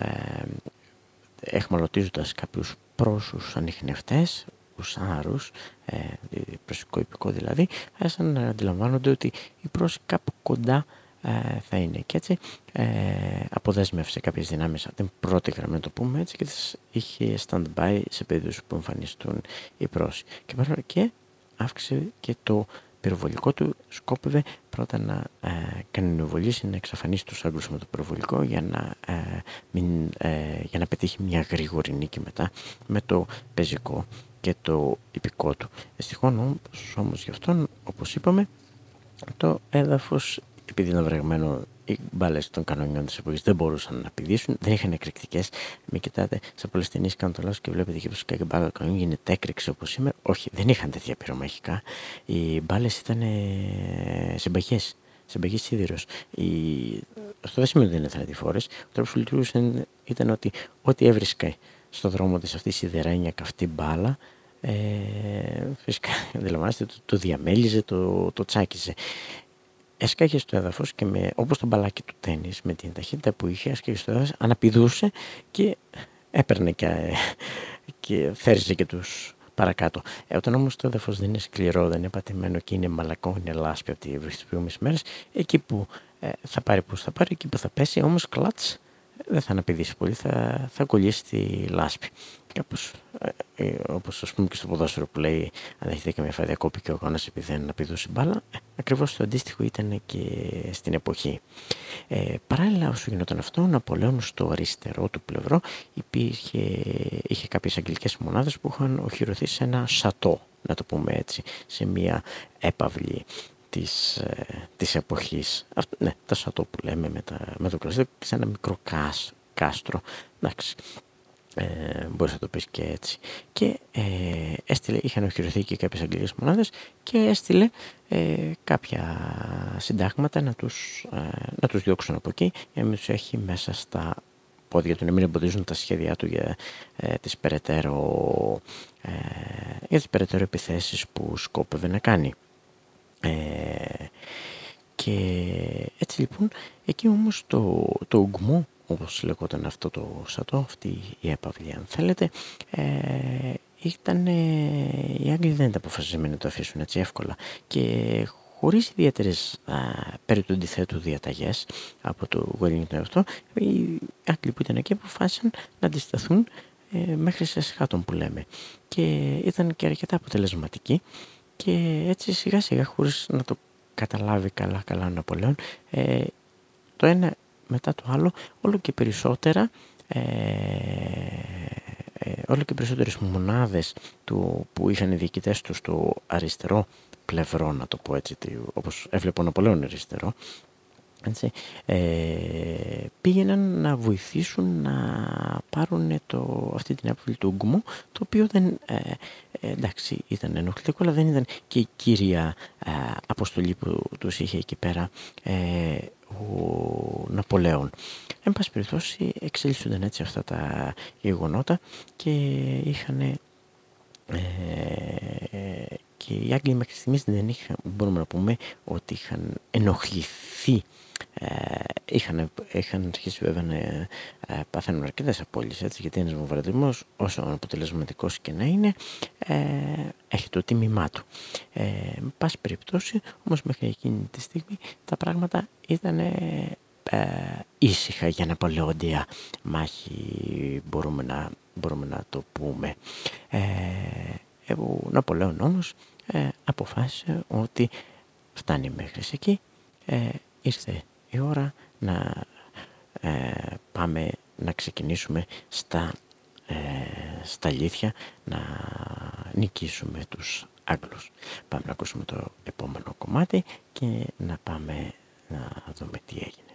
εχμαλωτίζοντας κάποιους πρόσους ανιχνευτές, ουσάρους, ε, προσωπικό υπηκό δηλαδή, άρχισαν να αντιλαμβάνονται ότι οι πρόσοι κάπου κοντά ε, θα είναι. Και έτσι ε, αποδέσμευσε κάποιες δυνάμεις από την πρώτη γραμμή, να το πούμε έτσι, και τις είχε stand-by σε περίπτωση που εμφανιστούν οι πρόσοι. Και, και αύξησε και το πυροβολικό του σκόπευε πρώτα να ε, κανονιοβολήσει, να εξαφανίσει τους Άγγλους με το πυροβολικό για να, ε, μην, ε, για να πετύχει μια γρήγορη νίκη μετά με το πεζικό και το υπηκό του. Ευτυχώς όμως γι' αυτόν, όπως είπαμε, το έδαφος επειδή είναι βρεγμένο οι μπάλες των κανονιών της εποχής δεν μπορούσαν να πηδήσουν, δεν είχαν εκρηκτικές. Μην κοιτάτε, σε πολλέ ταινίε κάνουν το λάθος και βλέπετε εκεί που σκάει μπάλα κανονιών γίνεται έκρηξη όπως σήμερα. Όχι, δεν είχαν τέτοια πυρομαχικά. Οι μπάλες ήταν συμπαγέ. Συμπαγή σίδηρος. Η... Αυτό δεν σημαίνει ότι δεν είναι θανατηφόρες. Ο τρόπος που λειτουργούσε ήταν ότι ό,τι έβρισκα στο δρόμο της αυτή η σιδερένια καυτή μπάλα, ε, φυσικά αντιλαμβάνεστε, το, το διαμέλιζε, το, το τσάκιζε έσκαγες στο έδαφος και με, όπως το μπαλάκι του τέννις με την ταχύτητα που είχε έσκαγες στο έδαφος, αναπηδούσε και έπαιρνε και, και θέριζε και τους παρακάτω. Ε, όταν όμως το έδαφος δεν είναι σκληρό, δεν είναι πατημένο και είναι μαλακό, είναι λάσπη από τη βρύση της μέρες, εκεί που ε, θα πάρει που θα πάρει, εκεί που θα πέσει όμως κλατς δεν θα αναπηδήσει πολύ, θα, θα κολλήσει τη λάσπη. Κάπως, ε, ε, όπως ας πούμε και στο ποδόσφαιρο που λέει αν έχετε καμία φάδια κόπη και ο αγώνας επειδή δεν αναπηδούσε μπάλα, ε, ακριβώς το αντίστοιχο ήταν και στην εποχή. Ε, παράλληλα όσο γινόταν αυτό, ο Ναπολέον στο αριστερό του πλευρό υπήρχε, είχε κάποιες αγγλικές μονάδες που είχαν οχυρωθεί σε ένα σατό, να το πούμε έτσι, σε μια έπαυλη της, ε, της εποχής. Αυτό, ναι, τα σατό που λέμε με, τα, με το κλασικό σε ένα μικρό κάς, κάστρο. Εντάξει, ε, μπορείς να το πεις και έτσι. Και ε, έστειλε, είχαν οχυρωθεί και κάποιες αγγλικές μονάδες και έστειλε ε, κάποια συντάγματα να τους, ε, να τους διώξουν από εκεί για να μην τους έχει μέσα στα πόδια του, να μην εμποδίζουν τα σχέδιά του για, ε, τις, περαιτέρω, ε, για τις περαιτέρω επιθέσεις που σκόπευε να κάνει. Ε, και έτσι λοιπόν, εκεί όμως το, το ουγγμό, όπως λεγόταν αυτό το σατό, αυτή η έπαυλη αν θέλετε, ε, ήταν, ε, οι Άγγλοι δεν ήταν αποφασισμένοι να το αφήσουν έτσι εύκολα και χωρίς ιδιαίτερες περί του αντιθέτου διαταγές από το Wellington αυτό, οι Άγγλοι που ήταν εκεί αποφάσισαν να αντισταθούν ε, μέχρι σε σχάτων που λέμε. Και ήταν και αρκετά αποτελεσματικοί και έτσι σιγά σιγά χωρίς να το καταλάβει καλά καλά ο Ναπολέον ε, το ένα μετά το άλλο όλο και περισσότερα ε, ε, όλο και περισσότερες μονάδες του, που είχαν οι διοικητές τους στο αριστερό πλευρό να το πω έτσι όπως έβλεπε ο Ναπολέον αριστερό έτσι, ε, πήγαιναν να βοηθήσουν να πάρουν το, αυτή την άποψη του γκουμού το οποίο δεν ε, ε, εντάξει ήταν ενοχλητικό αλλά δεν ήταν και η κύρια ε, αποστολή που τους είχε εκεί πέρα ο Ναπολέον. Εν πάση περιπτώσει εξελίσσονταν έτσι αυτά τα γεγονότα και είχαν και οι Άγγλοι μέχρι στιγμής δεν είχαν, μπορούμε να πούμε ότι είχαν ενοχληθεί ε, είχαν, είχαν αρχίσει βέβαια να ε, παθαίνουν αρκετές απώλειες έτσι, γιατί ένας βομβαρδισμός όσο αποτελεσματικός και να είναι ε, έχει το τίμημά του. Ε, με πάση περιπτώσει όμως μέχρι εκείνη τη στιγμή τα πράγματα ήταν ε, ήσυχα για Ναπολεόντια μάχη μπορούμε να, μπορούμε να το πούμε. Ε, ο Ναπολέον όμως ε, αποφάσισε ότι φτάνει μέχρι εκεί ε, ήρθε η ώρα να ε, πάμε να ξεκινήσουμε στα, ε, στα αλήθεια να νικήσουμε τους Άγγλους. Πάμε να ακούσουμε το επόμενο κομμάτι και να πάμε να δούμε τι έγινε.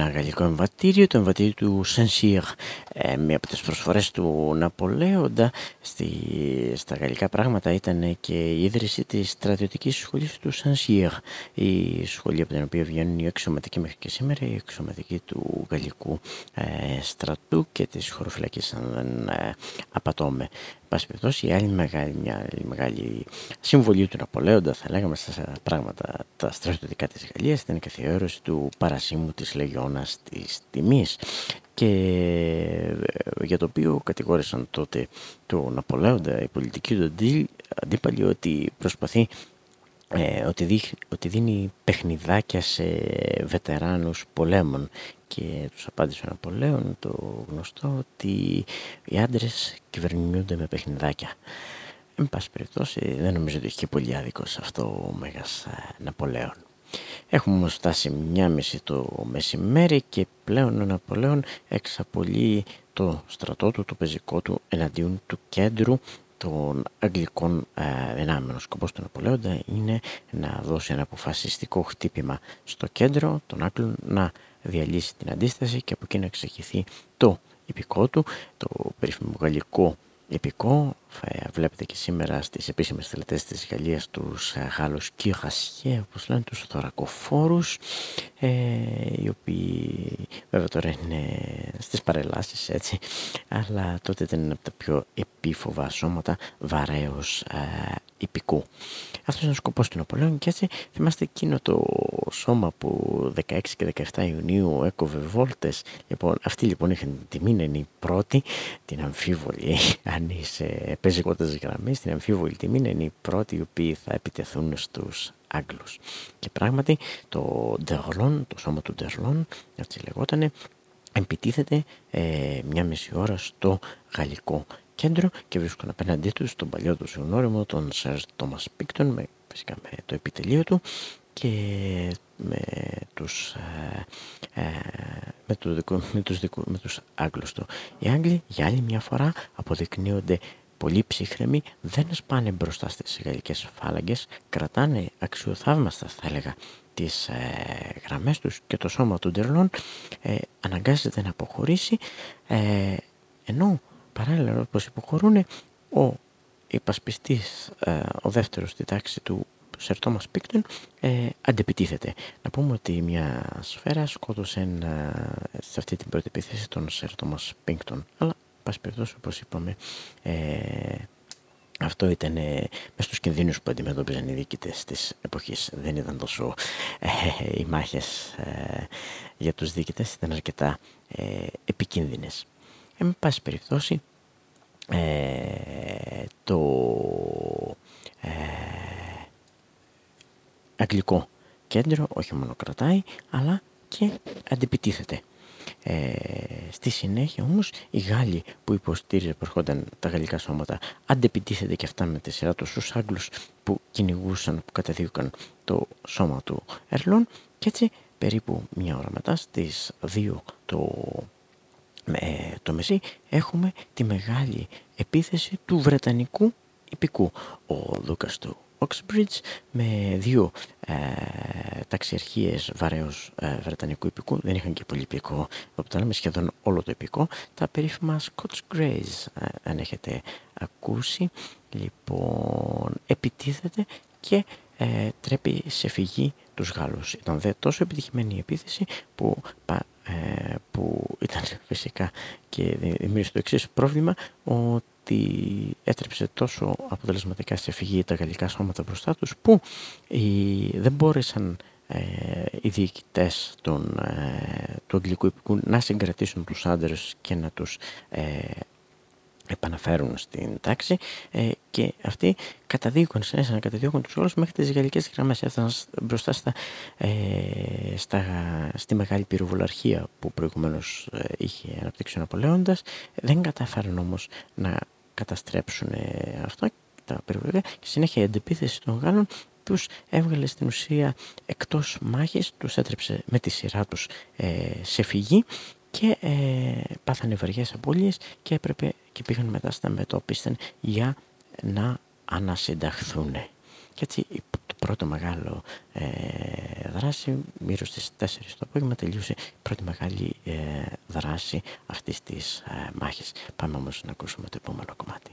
Ένα γαλλικό εμβατήριο, το εμβατήριο του Σενσίρ. Ε, μία από τις προσφορές του Ναπολέοντα στη, στα γαλλικά πράγματα ήταν και η ίδρυση της στρατιωτικής σχολής του Σενσίρ. Η σχολή από την οποία βγαίνουν οι εξωματικοί μέχρι και σήμερα, οι εξωματικοί του γαλλικού ε, στρατού και της χωροφυλακής αν δεν ε, απατώμε πάση περιπτώσει, η άλλη μεγάλη, μια άλλη μεγάλη συμβολή του Ναπολέοντα, θα λέγαμε στα πράγματα τα στρατιωτικά της Γαλλίας, ήταν η καθιέρωση του παρασύμου της Λεγιώνας της Τιμής και ε, για το οποίο κατηγόρησαν τότε του Ναπολέοντα η πολιτική του αντίπαλοι ότι προσπαθεί ε, ότι, ότι δίνει παιχνιδάκια σε βετεράνους πολέμων και τους απάντησε ο Ναπολέον το γνωστό ότι οι άντρες κυβερνιούνται με παιχνιδάκια. Εν πάση περιπτώσει δεν νομίζω ότι έχει και πολύ άδικο σε αυτό ο Μέγας ε, Ναπολέον. Έχουμε όμως φτάσει μια μισή το μεσημέρι και πλέον ο Ναπολέον εξαπολύει το στρατό του, το πεζικό του εναντίον του κέντρου των αγγλικών ε, δυνάμεων. Ο σκοπός του Ναπολέοντα είναι να δώσει ένα αποφασιστικό χτύπημα στο κέντρο των Άγγλων, να διαλύσει την αντίσταση και από εκεί να εξεχηθεί το υπηκό του, το περίφημο γαλλικό υπηκό. Βλέπετε και σήμερα στις επίσημες τελετές της Γαλλίας τους ε, Γάλλους Κιρασιέ, όπως λένε τους θωρακοφόρους, ε, οι οποίοι βέβαια τώρα είναι στις παρελάσεις έτσι, αλλά τότε ήταν από τα πιο επίφοβα σώματα βαρέως ε, υπηκού. Αυτός είναι ο σκοπός του Ναπολέον και έτσι θυμάστε εκείνο το σώμα που 16 και 17 Ιουνίου έκοβε βόλτες. Λοιπόν, αυτοί λοιπόν είχαν την τιμή να είναι οι πρώτοι, την αμφίβολη, αν είσαι πεζικότερε γραμμές, την αμφίβολη τιμή να είναι οι πρώτοι οι οποίοι θα επιτεθούν στους Άγγλους. Και πράγματι το Ντερλόν, το σώμα του Ντερλόν, έτσι λεγότανε, επιτίθεται ε, μια μισή ώρα στο γαλλικό κέντρο και βρίσκουν απέναντί τους τον παλιό τους γνώριμο, τον Σερ Τόμας Πίκτον, με, φυσικά με το επιτελείο του και με τους, ε, ε, με, το δικό, με, τους, με τους Άγγλους του. Οι Άγγλοι για άλλη μια φορά αποδεικνύονται πολύ ψύχρεμοι, δεν σπάνε μπροστά στις γαλλικές φάλαγγες, κρατάνε αξιοθαύμαστα θα έλεγα τις ε, γραμμές τους και το σώμα του Ντερλών ε, αναγκάζεται να αποχωρήσει ε, ενώ παράλληλα όπως υποχωρούν ο υπασπιστής, ε, ο δεύτερος στη τάξη του Σερ Τόμας Πίκτον ε, αντεπιτίθεται. Να πούμε ότι μια σφαίρα σκότωσε σε αυτή την πρώτη επίθεση τον Σερ Τόμας Πίκτον. Αλλά, πάση περιπτώσει, όπως είπαμε, ε, αυτό ήταν ε, μες στους κινδύνους που αντιμετώπιζαν οι διοικητές της εποχής. Δεν ήταν τόσο ε, οι μάχες ε, για τους διοικητές, ήταν αρκετά ε, επικίνδυνες. Εν πάση περιπτώσει, ε, το ε, αγγλικό κέντρο όχι μόνο κρατάει, αλλά και αντιπιτίθεται. Ε, στη συνέχεια όμως οι Γάλλοι που υποστήριζε ερχόταν τα γαλλικά σώματα αντεπιτίθεται και αυτά με τη σειρά τους στους Άγγλους που κυνηγούσαν, που καταδίωκαν το σώμα του Ερλών και έτσι περίπου μια ώρα μετά στις 2 το με το μεσή έχουμε τη μεγάλη επίθεση του Βρετανικού υπηκού. Ο Λούκας του Oxbridge με δύο ε, ταξιαρχίες βαρέως ε, Βρετανικού υπηκού, δεν είχαν και πολύ υπηκό, οπότε λέμε σχεδόν όλο το υπηκό, τα περίφημα Scots Greys, ε, αν έχετε ακούσει, λοιπόν επιτίθεται και ε, τρέπει σε φυγή τους Γάλλους. Ήταν δε τόσο επιτυχημένη η επίθεση που ε, που ήταν φυσικά και δημιούργησε το εξής πρόβλημα ότι έτρεψε τόσο αποτελεσματικά σε φυγή τα γαλλικά σώματα μπροστά τους που δεν μπόρεσαν ε, οι διοικητές των, ε, του αγγλικού υπηκού να συγκρατήσουν τους άντρες και να τους επαναφέρουν στην τάξη ε, και αυτοί καταδίκουν, συνέχισαν να καταδίκουν τους όλους μέχρι τις γαλλικές γραμμές. Έφταναν μπροστά στα, ε, στα, στη μεγάλη πυροβολαρχία που προηγουμένως ε, είχε αναπτύξει ο Ναπολέοντας. Δεν κατάφεραν όμως να καταστρέψουν ε, αυτό τα πυροβολία και συνέχεια η αντεπίθεση των Γάλλων τους έβγαλε στην ουσία εκτός μάχης, τους έτρεψε με τη σειρά τους ε, σε φυγή και ε, πάθανε βαριές απώλειες και έπρεπε και πήγαν μετά στα μετώπιστεν για να ανασυνταχθούν. Και έτσι το πρώτο μεγάλο ε, δράση, γύρω στις 4 το απόγευμα τελείωσε η πρώτη μεγάλη ε, δράση αυτής της ε, μάχης. Πάμε όμως να ακούσουμε το επόμενο κομμάτι.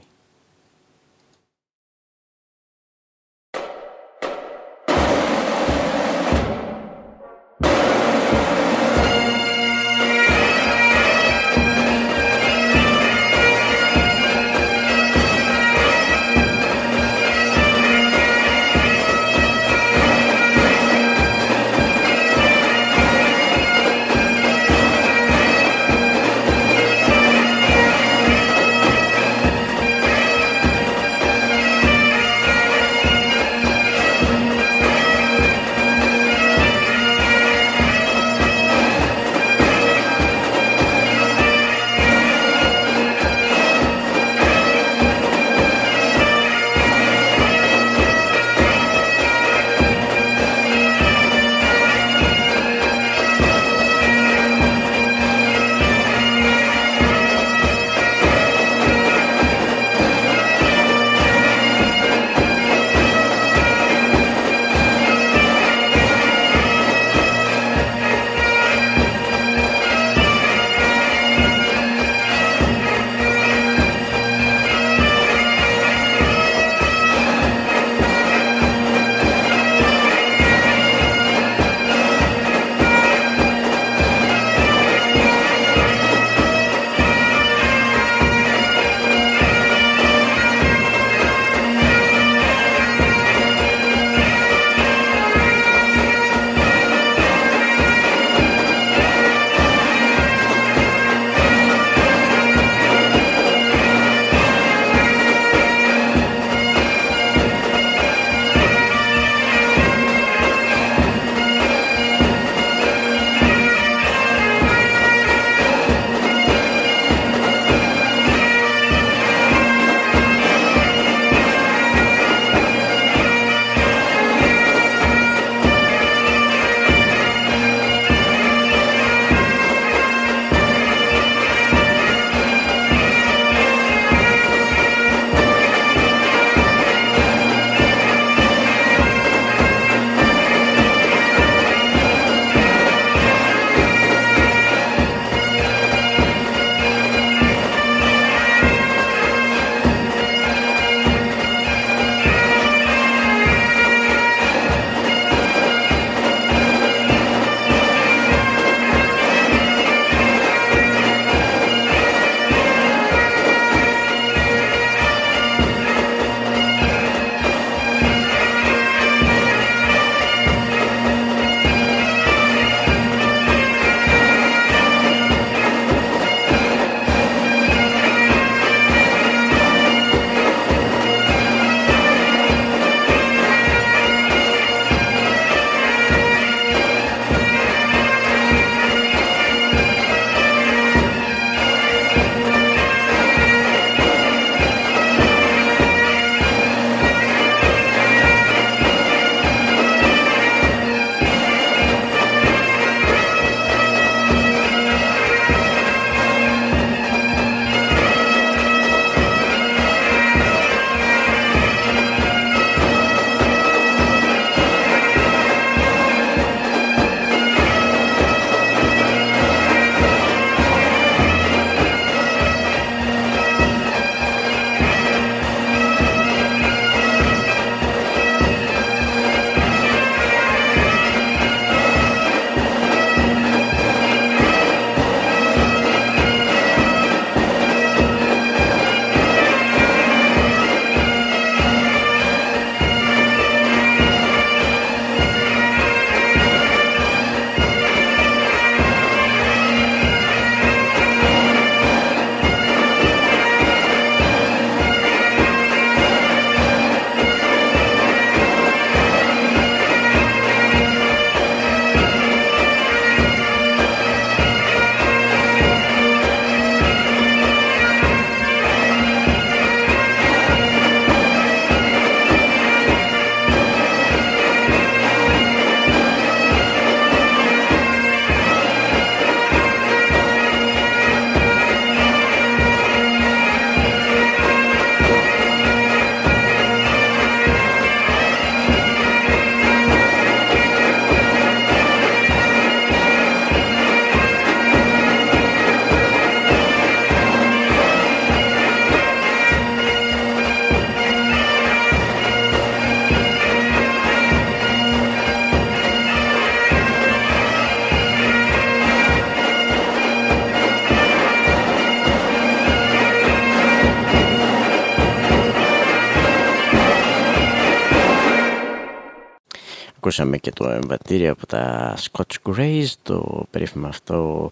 Ακούσαμε και το εμβατήριο από τα Scotch Grays, το περίφημο αυτό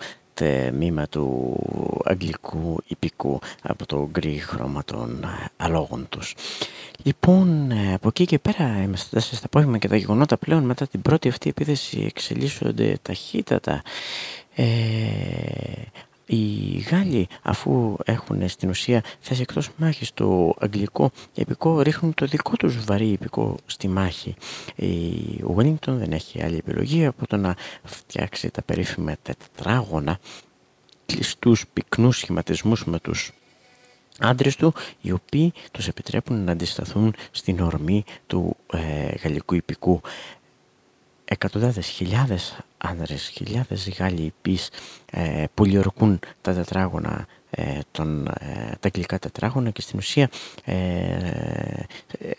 μήμα του αγγλικού υπηκού από το γκρι χρώμα των αλόγων τους. Λοιπόν, ε, από εκεί και πέρα είμαστε στα απόγευμα και τα γεγονότα πλέον μετά την πρώτη αυτή επίθεση εξελίσσονται ταχύτατα. Ε, οι Γάλλοι αφού έχουν στην ουσία θέση εκτός μάχης το αγγλικό επικό ρίχνουν το δικό τους βαρύ επικό στη μάχη. Ο Wellington δεν έχει άλλη επιλογή από το να φτιάξει τα περίφημα τετράγωνα κλειστούς πυκνούς σχηματισμούς με τους άντρες του οι οποίοι τους επιτρέπουν να αντισταθούν στην ορμή του ε, γαλλικού υπηκού εκατοντάδες χιλιάδες άνδρες, χιλιάδες Γάλλοι υπείς ε, πολιορκούν τα τετράγωνα ε, τον, ε, τα αγγλικά τετράγωνα και στην ουσία ε,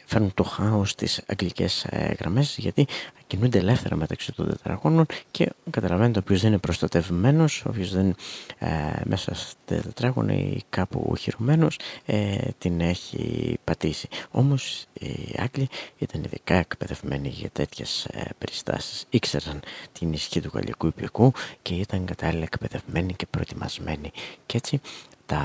φέρνουν το χάος στις αγγλικές γραμμές γιατί κινούνται ελεύθερα μεταξύ των τετραγώνων και καταλαβαίνετε όποιος δεν είναι προστατευμένος, όποιος δεν ε, μέσα στα τετράγωνα ή κάπου οχυρωμένος ε, την έχει πατήσει. Όμως οι Άγγλοι ήταν ειδικά εκπαιδευμένοι για τέτοιες ε, περιστάσεις. Ήξεραν την ισχύ του γαλλικού υπηκού και ήταν κατάλληλα εκπαιδευμένοι και προετοιμασμένοι. Και έτσι τα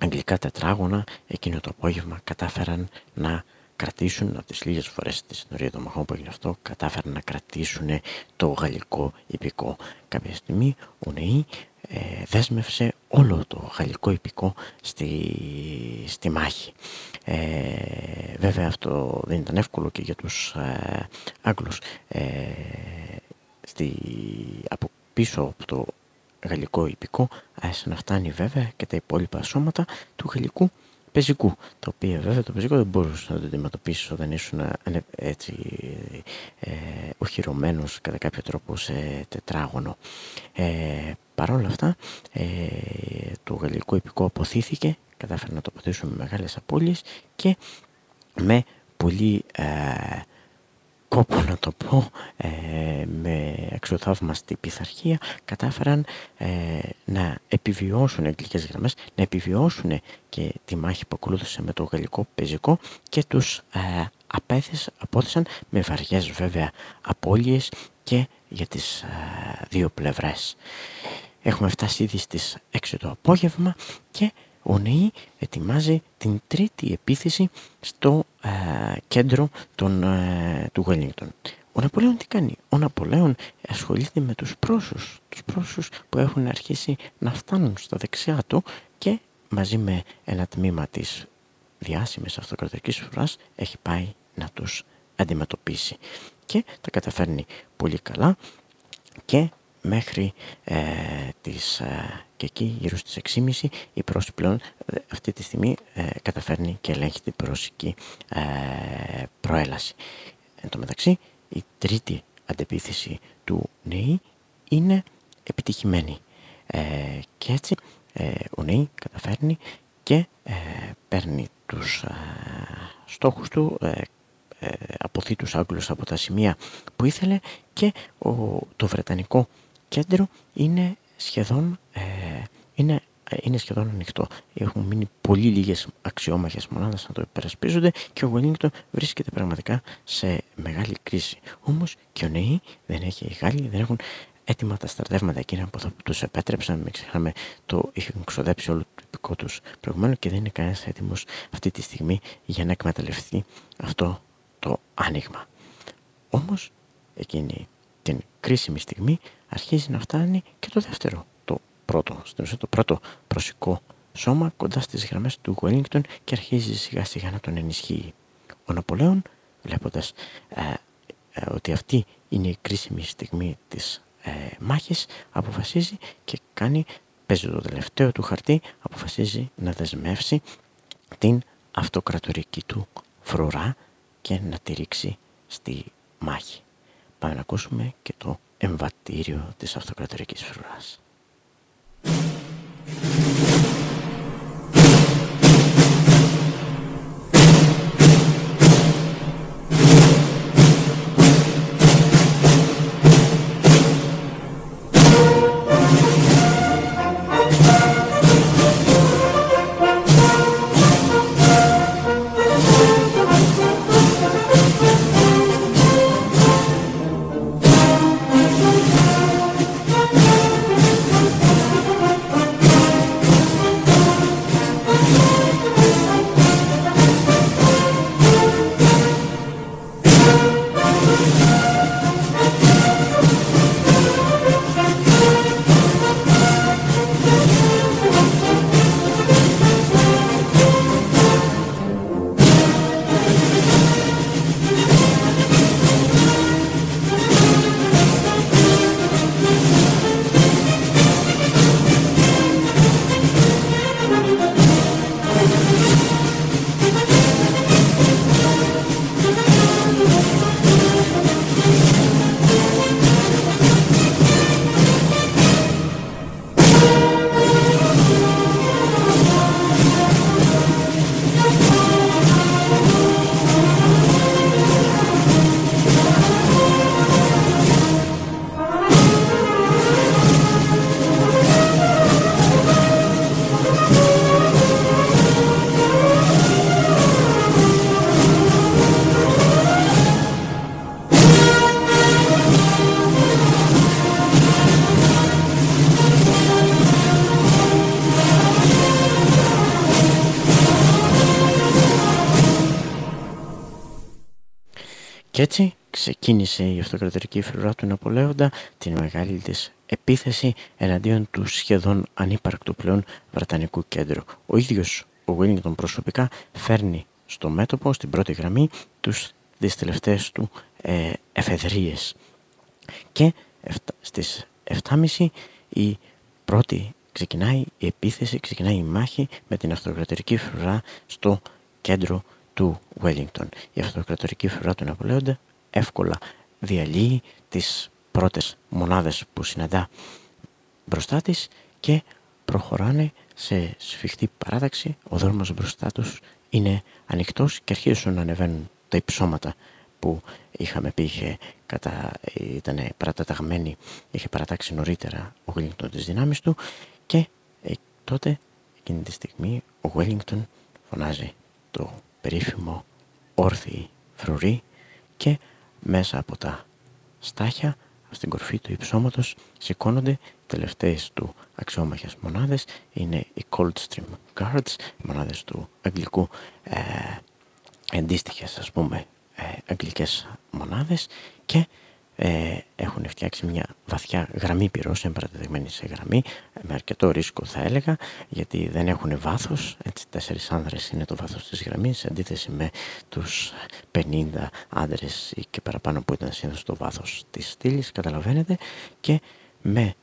αγγλικά τετράγωνα εκείνο το απόγευμα κατάφεραν να κρατήσουν από τις λίγες φορές στη ιστορία των μαχών που έγινε αυτό κατάφεραν να κρατήσουν το γαλλικό υπηκό. Κάποια στιγμή ο Νεή ε, δέσμευσε όλο το γαλλικό υπηκό στη, στη μάχη. Ε, βέβαια αυτό δεν ήταν εύκολο και για τους ε, Άγγλους. Ε, στη, από πίσω από το γαλλικό υπηκό άρχισε να φτάνει βέβαια και τα υπόλοιπα σώματα του γαλλικού πεζικού. Το οποίο βέβαια το πεζικό δεν μπορούσες να το αντιμετωπίσεις όταν ήσουν ε, έτσι ε, οχυρωμένος κατά κάποιο τρόπο σε τετράγωνο. Ε, Παρ' όλα αυτά ε, το γαλλικό υπηκό αποθήθηκε, κατάφερε να το αποθήσουν με μεγάλες απώλειες και με πολύ ε, κόπο να το πω ε, με αξιοθαύμαστη πειθαρχία κατάφεραν ε, να επιβιώσουν οι αγγλικές γραμμές να επιβιώσουν και τη μάχη που ακολούθησε με το γαλλικό πεζικό και τους ε, απέθεσαν με βαριές βέβαια απώλειες και για τις ε, δύο πλευρές. Έχουμε φτάσει ήδη στις 6 το απόγευμα και ο ΝΕΗ ετοιμάζει την τρίτη επίθεση στο ε, κέντρο των, ε, του Γουέλινγκτον. Ο Ναπολέον τι κάνει; Ο Ναπολέον ασχολείται με τους πρόσους, τους πρόσους που έχουν αρχίσει να φτάνουν στα δεξιά του και μαζί με ένα τμήμα της διάσημης αυτοκρατορικής φρουράς έχει πάει να τους αντιμετωπίσει. Και τα καταφέρνει πολύ καλά και μέχρι ε, τις, ε, και εκεί γύρω στις 6.30 η Πρόση πλέον ε, αυτή τη στιγμή ε, καταφέρνει και ελέγχει την πρόσικη ε, προέλαση. Εν τω μεταξύ η τρίτη αντεπίθεση του ΝΕΗ είναι επιτυχημένη και έτσι ο ΝΕΗ καταφέρνει και παίρνει τους στόχους του αποθεί τους Άγγλους από τα σημεία που ήθελε και ο, το Βρετανικό κέντρο είναι σχεδόν, ε, είναι, ε, είναι σχεδόν ανοιχτό. Έχουν μείνει πολύ λίγες αξιόμαχες μονάδες να το υπερασπίζονται και ο Wellington βρίσκεται πραγματικά σε μεγάλη κρίση. Όμως και ο ΝΕΗ δεν έχει, οι Γάλλοι δεν έχουν έτοιμα τα στρατεύματα εκείνα που θα τους επέτρεψαν, μην ξεχνάμε το είχαν ξοδέψει όλο το υπηκό τους προηγουμένως και δεν είναι κανένας έτοιμος αυτή τη στιγμή για να εκμεταλλευτεί αυτό το άνοιγμα. Όμως εκείνη την κρίσιμη στιγμή αρχίζει να φτάνει και το δεύτερο, το πρώτο, στην ουσία το πρώτο προσικό σώμα κοντά στις γραμμές του Wellington και αρχίζει σιγά σιγά να τον ενισχύει. Ο Ναπολέον βλέποντας ε, ε, ότι αυτή είναι η κρίσιμη στιγμή της ε, μάχης αποφασίζει και κάνει, παίζει το τελευταίο του χαρτί, αποφασίζει να δεσμεύσει την αυτοκρατορική του φρουρά και να τη ρίξει στη μάχη. Πάμε να ακούσουμε και το εμβατήριο της αυτοκρατορικής φρουράς. Ξεκίνησε η αυτοκρατορική φρουρά του Ναπολέοντα την μεγάλη της επίθεση εναντίον του σχεδόν ανύπαρκτου πλέον Βρετανικού κέντρου. Ο ίδιος ο Wellington προσωπικά φέρνει στο μέτωπο, στην πρώτη γραμμή, τους, τις τελευταίες του ε, εφεδρίες. Και στις 7.30 η πρώτη ξεκινάει η επίθεση, ξεκινάει η μάχη με την αυτοκρατορική φρουρά στο κέντρο του Wellington. Η αυτοκρατορική φρουρά του Ναπολέοντα εύκολα διαλύει τις πρώτες μονάδες που συναντά μπροστά της και προχωράνε σε σφιχτή παράταξη. Ο δρόμος μπροστά τους είναι ανοιχτός και αρχίζουν να ανεβαίνουν τα υψώματα που είχαμε πει είχε κατα... ήταν παραταταγμένη, είχε παρατάξει νωρίτερα ο Wellington τις δυνάμεις του και ε, τότε εκείνη τη στιγμή ο Wellington φωνάζει το περίφημο όρθιοι φρουροί και μέσα από τα στάχια στην κορφή του υψώματος σηκώνονται οι τελευταίες του αξιόμαχες μονάδες. Είναι οι Coldstream Guards, οι μονάδες του αγγλικού ε, αντίστοιχες ας πούμε ε, αγγλικές μονάδες. Και ε, έχουν φτιάξει μια βαθιά γραμμή πυρός, εμπαρατεδεμένη σε γραμμή, με αρκετό ρίσκο θα έλεγα, γιατί δεν έχουν βάθος, έτσι τέσσερις άνδρες είναι το βάθος της γραμμής, σε αντίθεση με τους 50 άνδρες και παραπάνω που ήταν σύνδεσο το βάθος της στήλης, καταλαβαίνετε, και με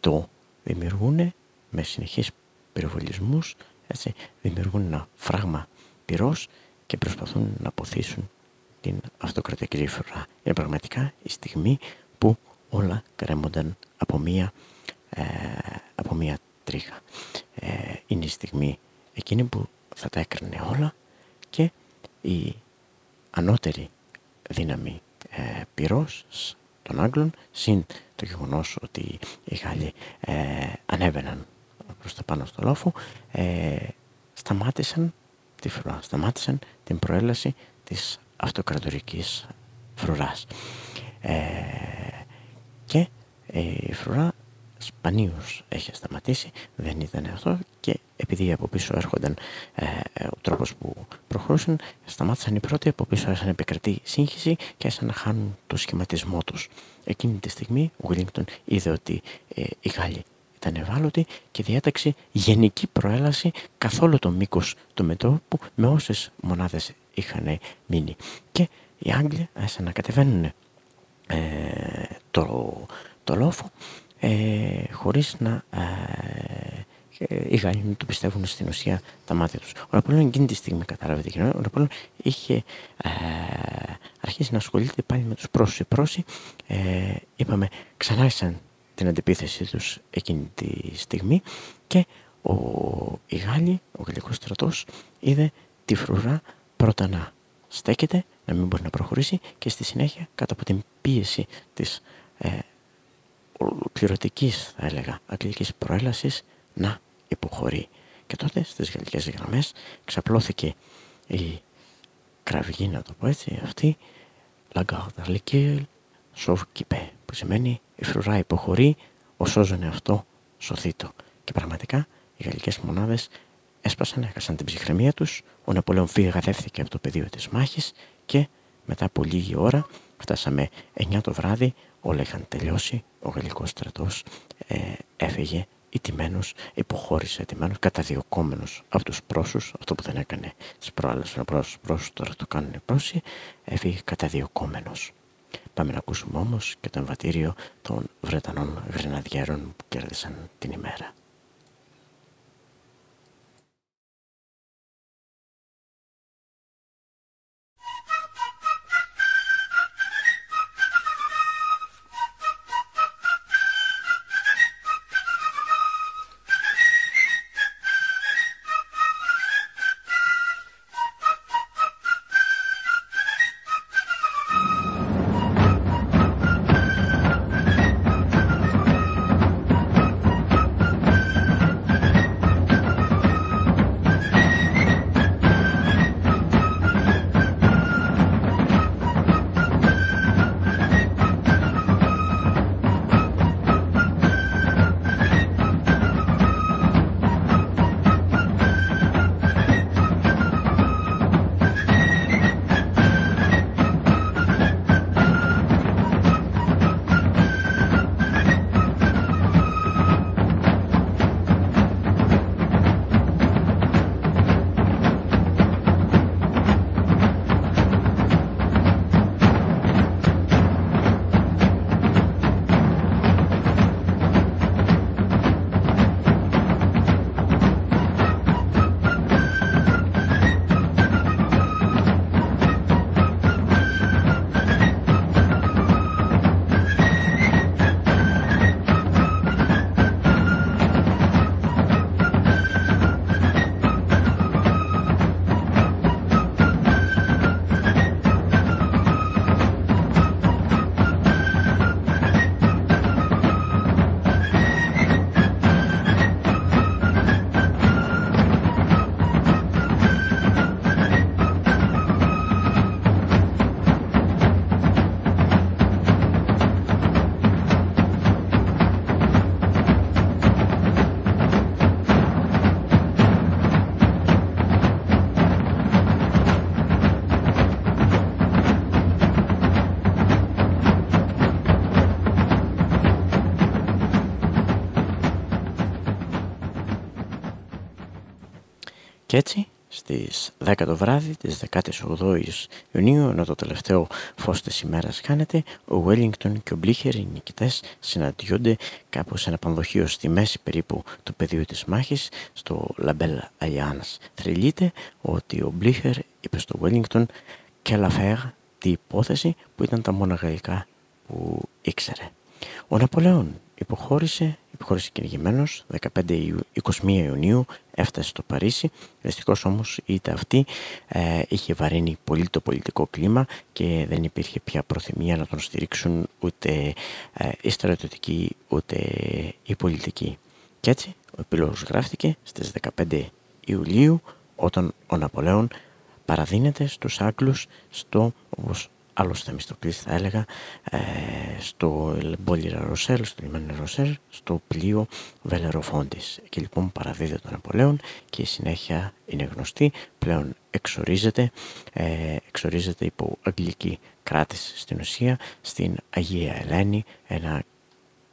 το δημιουργούν, με συνεχείς πυροβολισμούς, έτσι, δημιουργούν ένα φράγμα πυρός και προσπαθούν να αποθήσουν την αυτοκρατική φορά. Είναι πραγματικά η στιγμή που όλα κρέμονταν από μία, ε, από μία τρίχα. Ε, είναι η στιγμή εκείνη που θα τα έκρινε όλα και η ανώτερη δύναμη ε, πυρός των Άγγλων συν το γεγονός ότι οι Γάλλοι ε, ανέβαιναν προς τα πάνω στο λόφο ε, σταμάτησαν τη φρουρά, σταμάτησαν την προέλαση της αυτοκρατορικής φρουράς. Ε, και ε, η φρουρά σπανίως έχει σταματήσει, δεν ήταν αυτό και επειδή από πίσω έρχονταν ε, ο τρόπος που προχωρούσαν, σταμάτησαν οι πρώτοι, από πίσω άρχισαν επικρατεί σύγχυση και άρχισαν να χάνουν το σχηματισμό τους. Εκείνη τη στιγμή ο Wellington είδε ότι ε, οι Γάλλοι ήταν ευάλωτοι και διέταξε γενική προέλαση καθόλου το μήκος του μετώπου με όσες μονάδες είχαν μείνει. Και οι Άγγλοι άρχισαν να κατεβαίνουν ε, το, το λόφο ε, χωρίς να ε, οι Γάλλοι να το πιστεύουν στην ουσία τα μάτια τους. Ο Ναπολέον εκείνη τη στιγμή κατάλαβε τι γινόταν. Ο Ναπολέον είχε ε, αρχίσει να ασχολείται πάλι με τους πρόσους. Οι πρόσοι, ε, είπαμε, ξανά την αντιπίθεση τους εκείνη τη στιγμή και ο, οι Γάλλοι, ο γαλλικός στρατός, είδε τη φρουρά πρώτα να στέκεται, να μην μπορεί να προχωρήσει και στη συνέχεια κάτω από την πίεση της ε, ολοκληρωτικής θα έλεγα αγγλικής προέλασης να υποχωρεί. Και τότε στις γαλλικές γραμμές ξαπλώθηκε η κραυγή να το πω έτσι αυτή La garde liquide sauve που σημαίνει η φρουρά υποχωρεί, ο σώζον αυτό σωθήτο. Και πραγματικά οι γαλλικές μονάδες έσπασαν, έχασαν την ψυχραιμία τους, ο Ναπολέον φύγαδεύθηκε από το πεδίο της μάχης και μετά από λίγη ώρα, φτάσαμε 9 το βράδυ, όλα είχαν τελειώσει, ο γαλλικός στρατός ε, έφυγε ηττημένος, υποχώρησε ηττημένος, καταδιωκόμενος από τους πρόσους, αυτό που δεν έκανε τις προάλλες ο πρόσους, τώρα το κάνουν οι πρόσοι, έφυγε καταδιωκόμενος. Πάμε να ακούσουμε όμως και το εμβατήριο των Βρετανών γρεναδιέρων που κέρδισαν την ημέρα. Έτσι στις 10 το βράδυ της 18ης Ιουνίου ενώ το τελευταίο φως της ημέρας χάνεται ο Wellington και ο Μπλίχερ οι νικητές συναντιόνται κάπου σε ένα πανδοχείο στη μέση περίπου του πεδίου της μάχης στο La Belle Alliance. Θρυλείται ότι ο Μπλίχερ είπε στο Wellington quelle affaire τι υπόθεση που ήταν τα μόνα γαλλικά που ήξερε. Ο Ναπολέον υποχώρησε, υποχώρησε κυνηγημένος 15 21 Ιουνίου έφτασε στο Παρίσι. Δυστυχώς όμως η αυτή ε, είχε βαρύνει πολύ το πολιτικό κλίμα και δεν υπήρχε πια προθυμία να τον στηρίξουν ούτε ε, οι στρατιωτικοί ούτε οι πολιτικοί. Και έτσι ο επίλογος γράφτηκε στις 15 Ιουλίου όταν ο Ναπολέον παραδίνεται στους Άγγλους στο, όπως άλλος Θεμιστοκλής θα έλεγα ε, στο Μπόλιρα Ροσέλ, στο λιμάνι Ροσέλ, στο πλοίο Βελεροφόντης. Εκεί λοιπόν παραδίδεται τον Απολέον και η συνέχεια είναι γνωστή, πλέον εξορίζεται, ε, εξορίζεται υπό αγγλική κράτηση στην ουσία στην Αγία Ελένη, ένα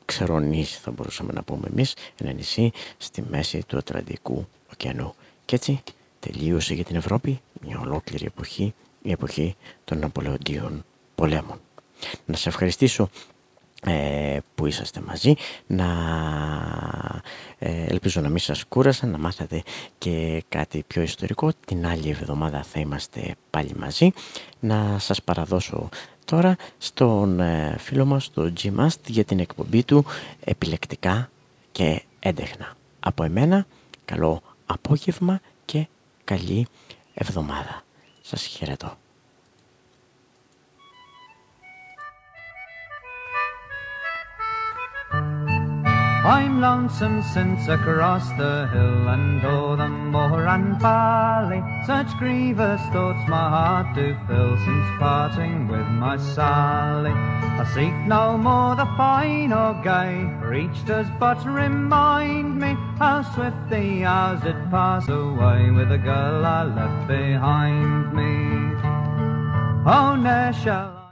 ξερό νησί θα μπορούσαμε να πούμε εμείς, ένα νησί στη μέση του Ατλαντικού ωκεανού. Και έτσι τελείωσε για την Ευρώπη μια ολόκληρη εποχή η εποχή των Ναπολεοντίων πολέμων. Να σας ευχαριστήσω ε, που είσαστε μαζί να ε, ελπίζω να μην σας κούρασα να μάθατε και κάτι πιο ιστορικό. Την άλλη εβδομάδα θα είμαστε πάλι μαζί. Να σας παραδώσω τώρα στον ε, φίλο μας το G για την εκπομπή του επιλεκτικά και έντεχνα από εμένα καλό απόγευμα και καλή εβδομάδα σας χαιρετώ. I'm lonesome since across the hill and o'er the moor and valley. Such grievous thoughts my heart do fill since parting with my Sally. I seek no more the fine or gay, for each does but remind me how swift the hours did pass away with the girl I left behind me. Oh, ne'er shall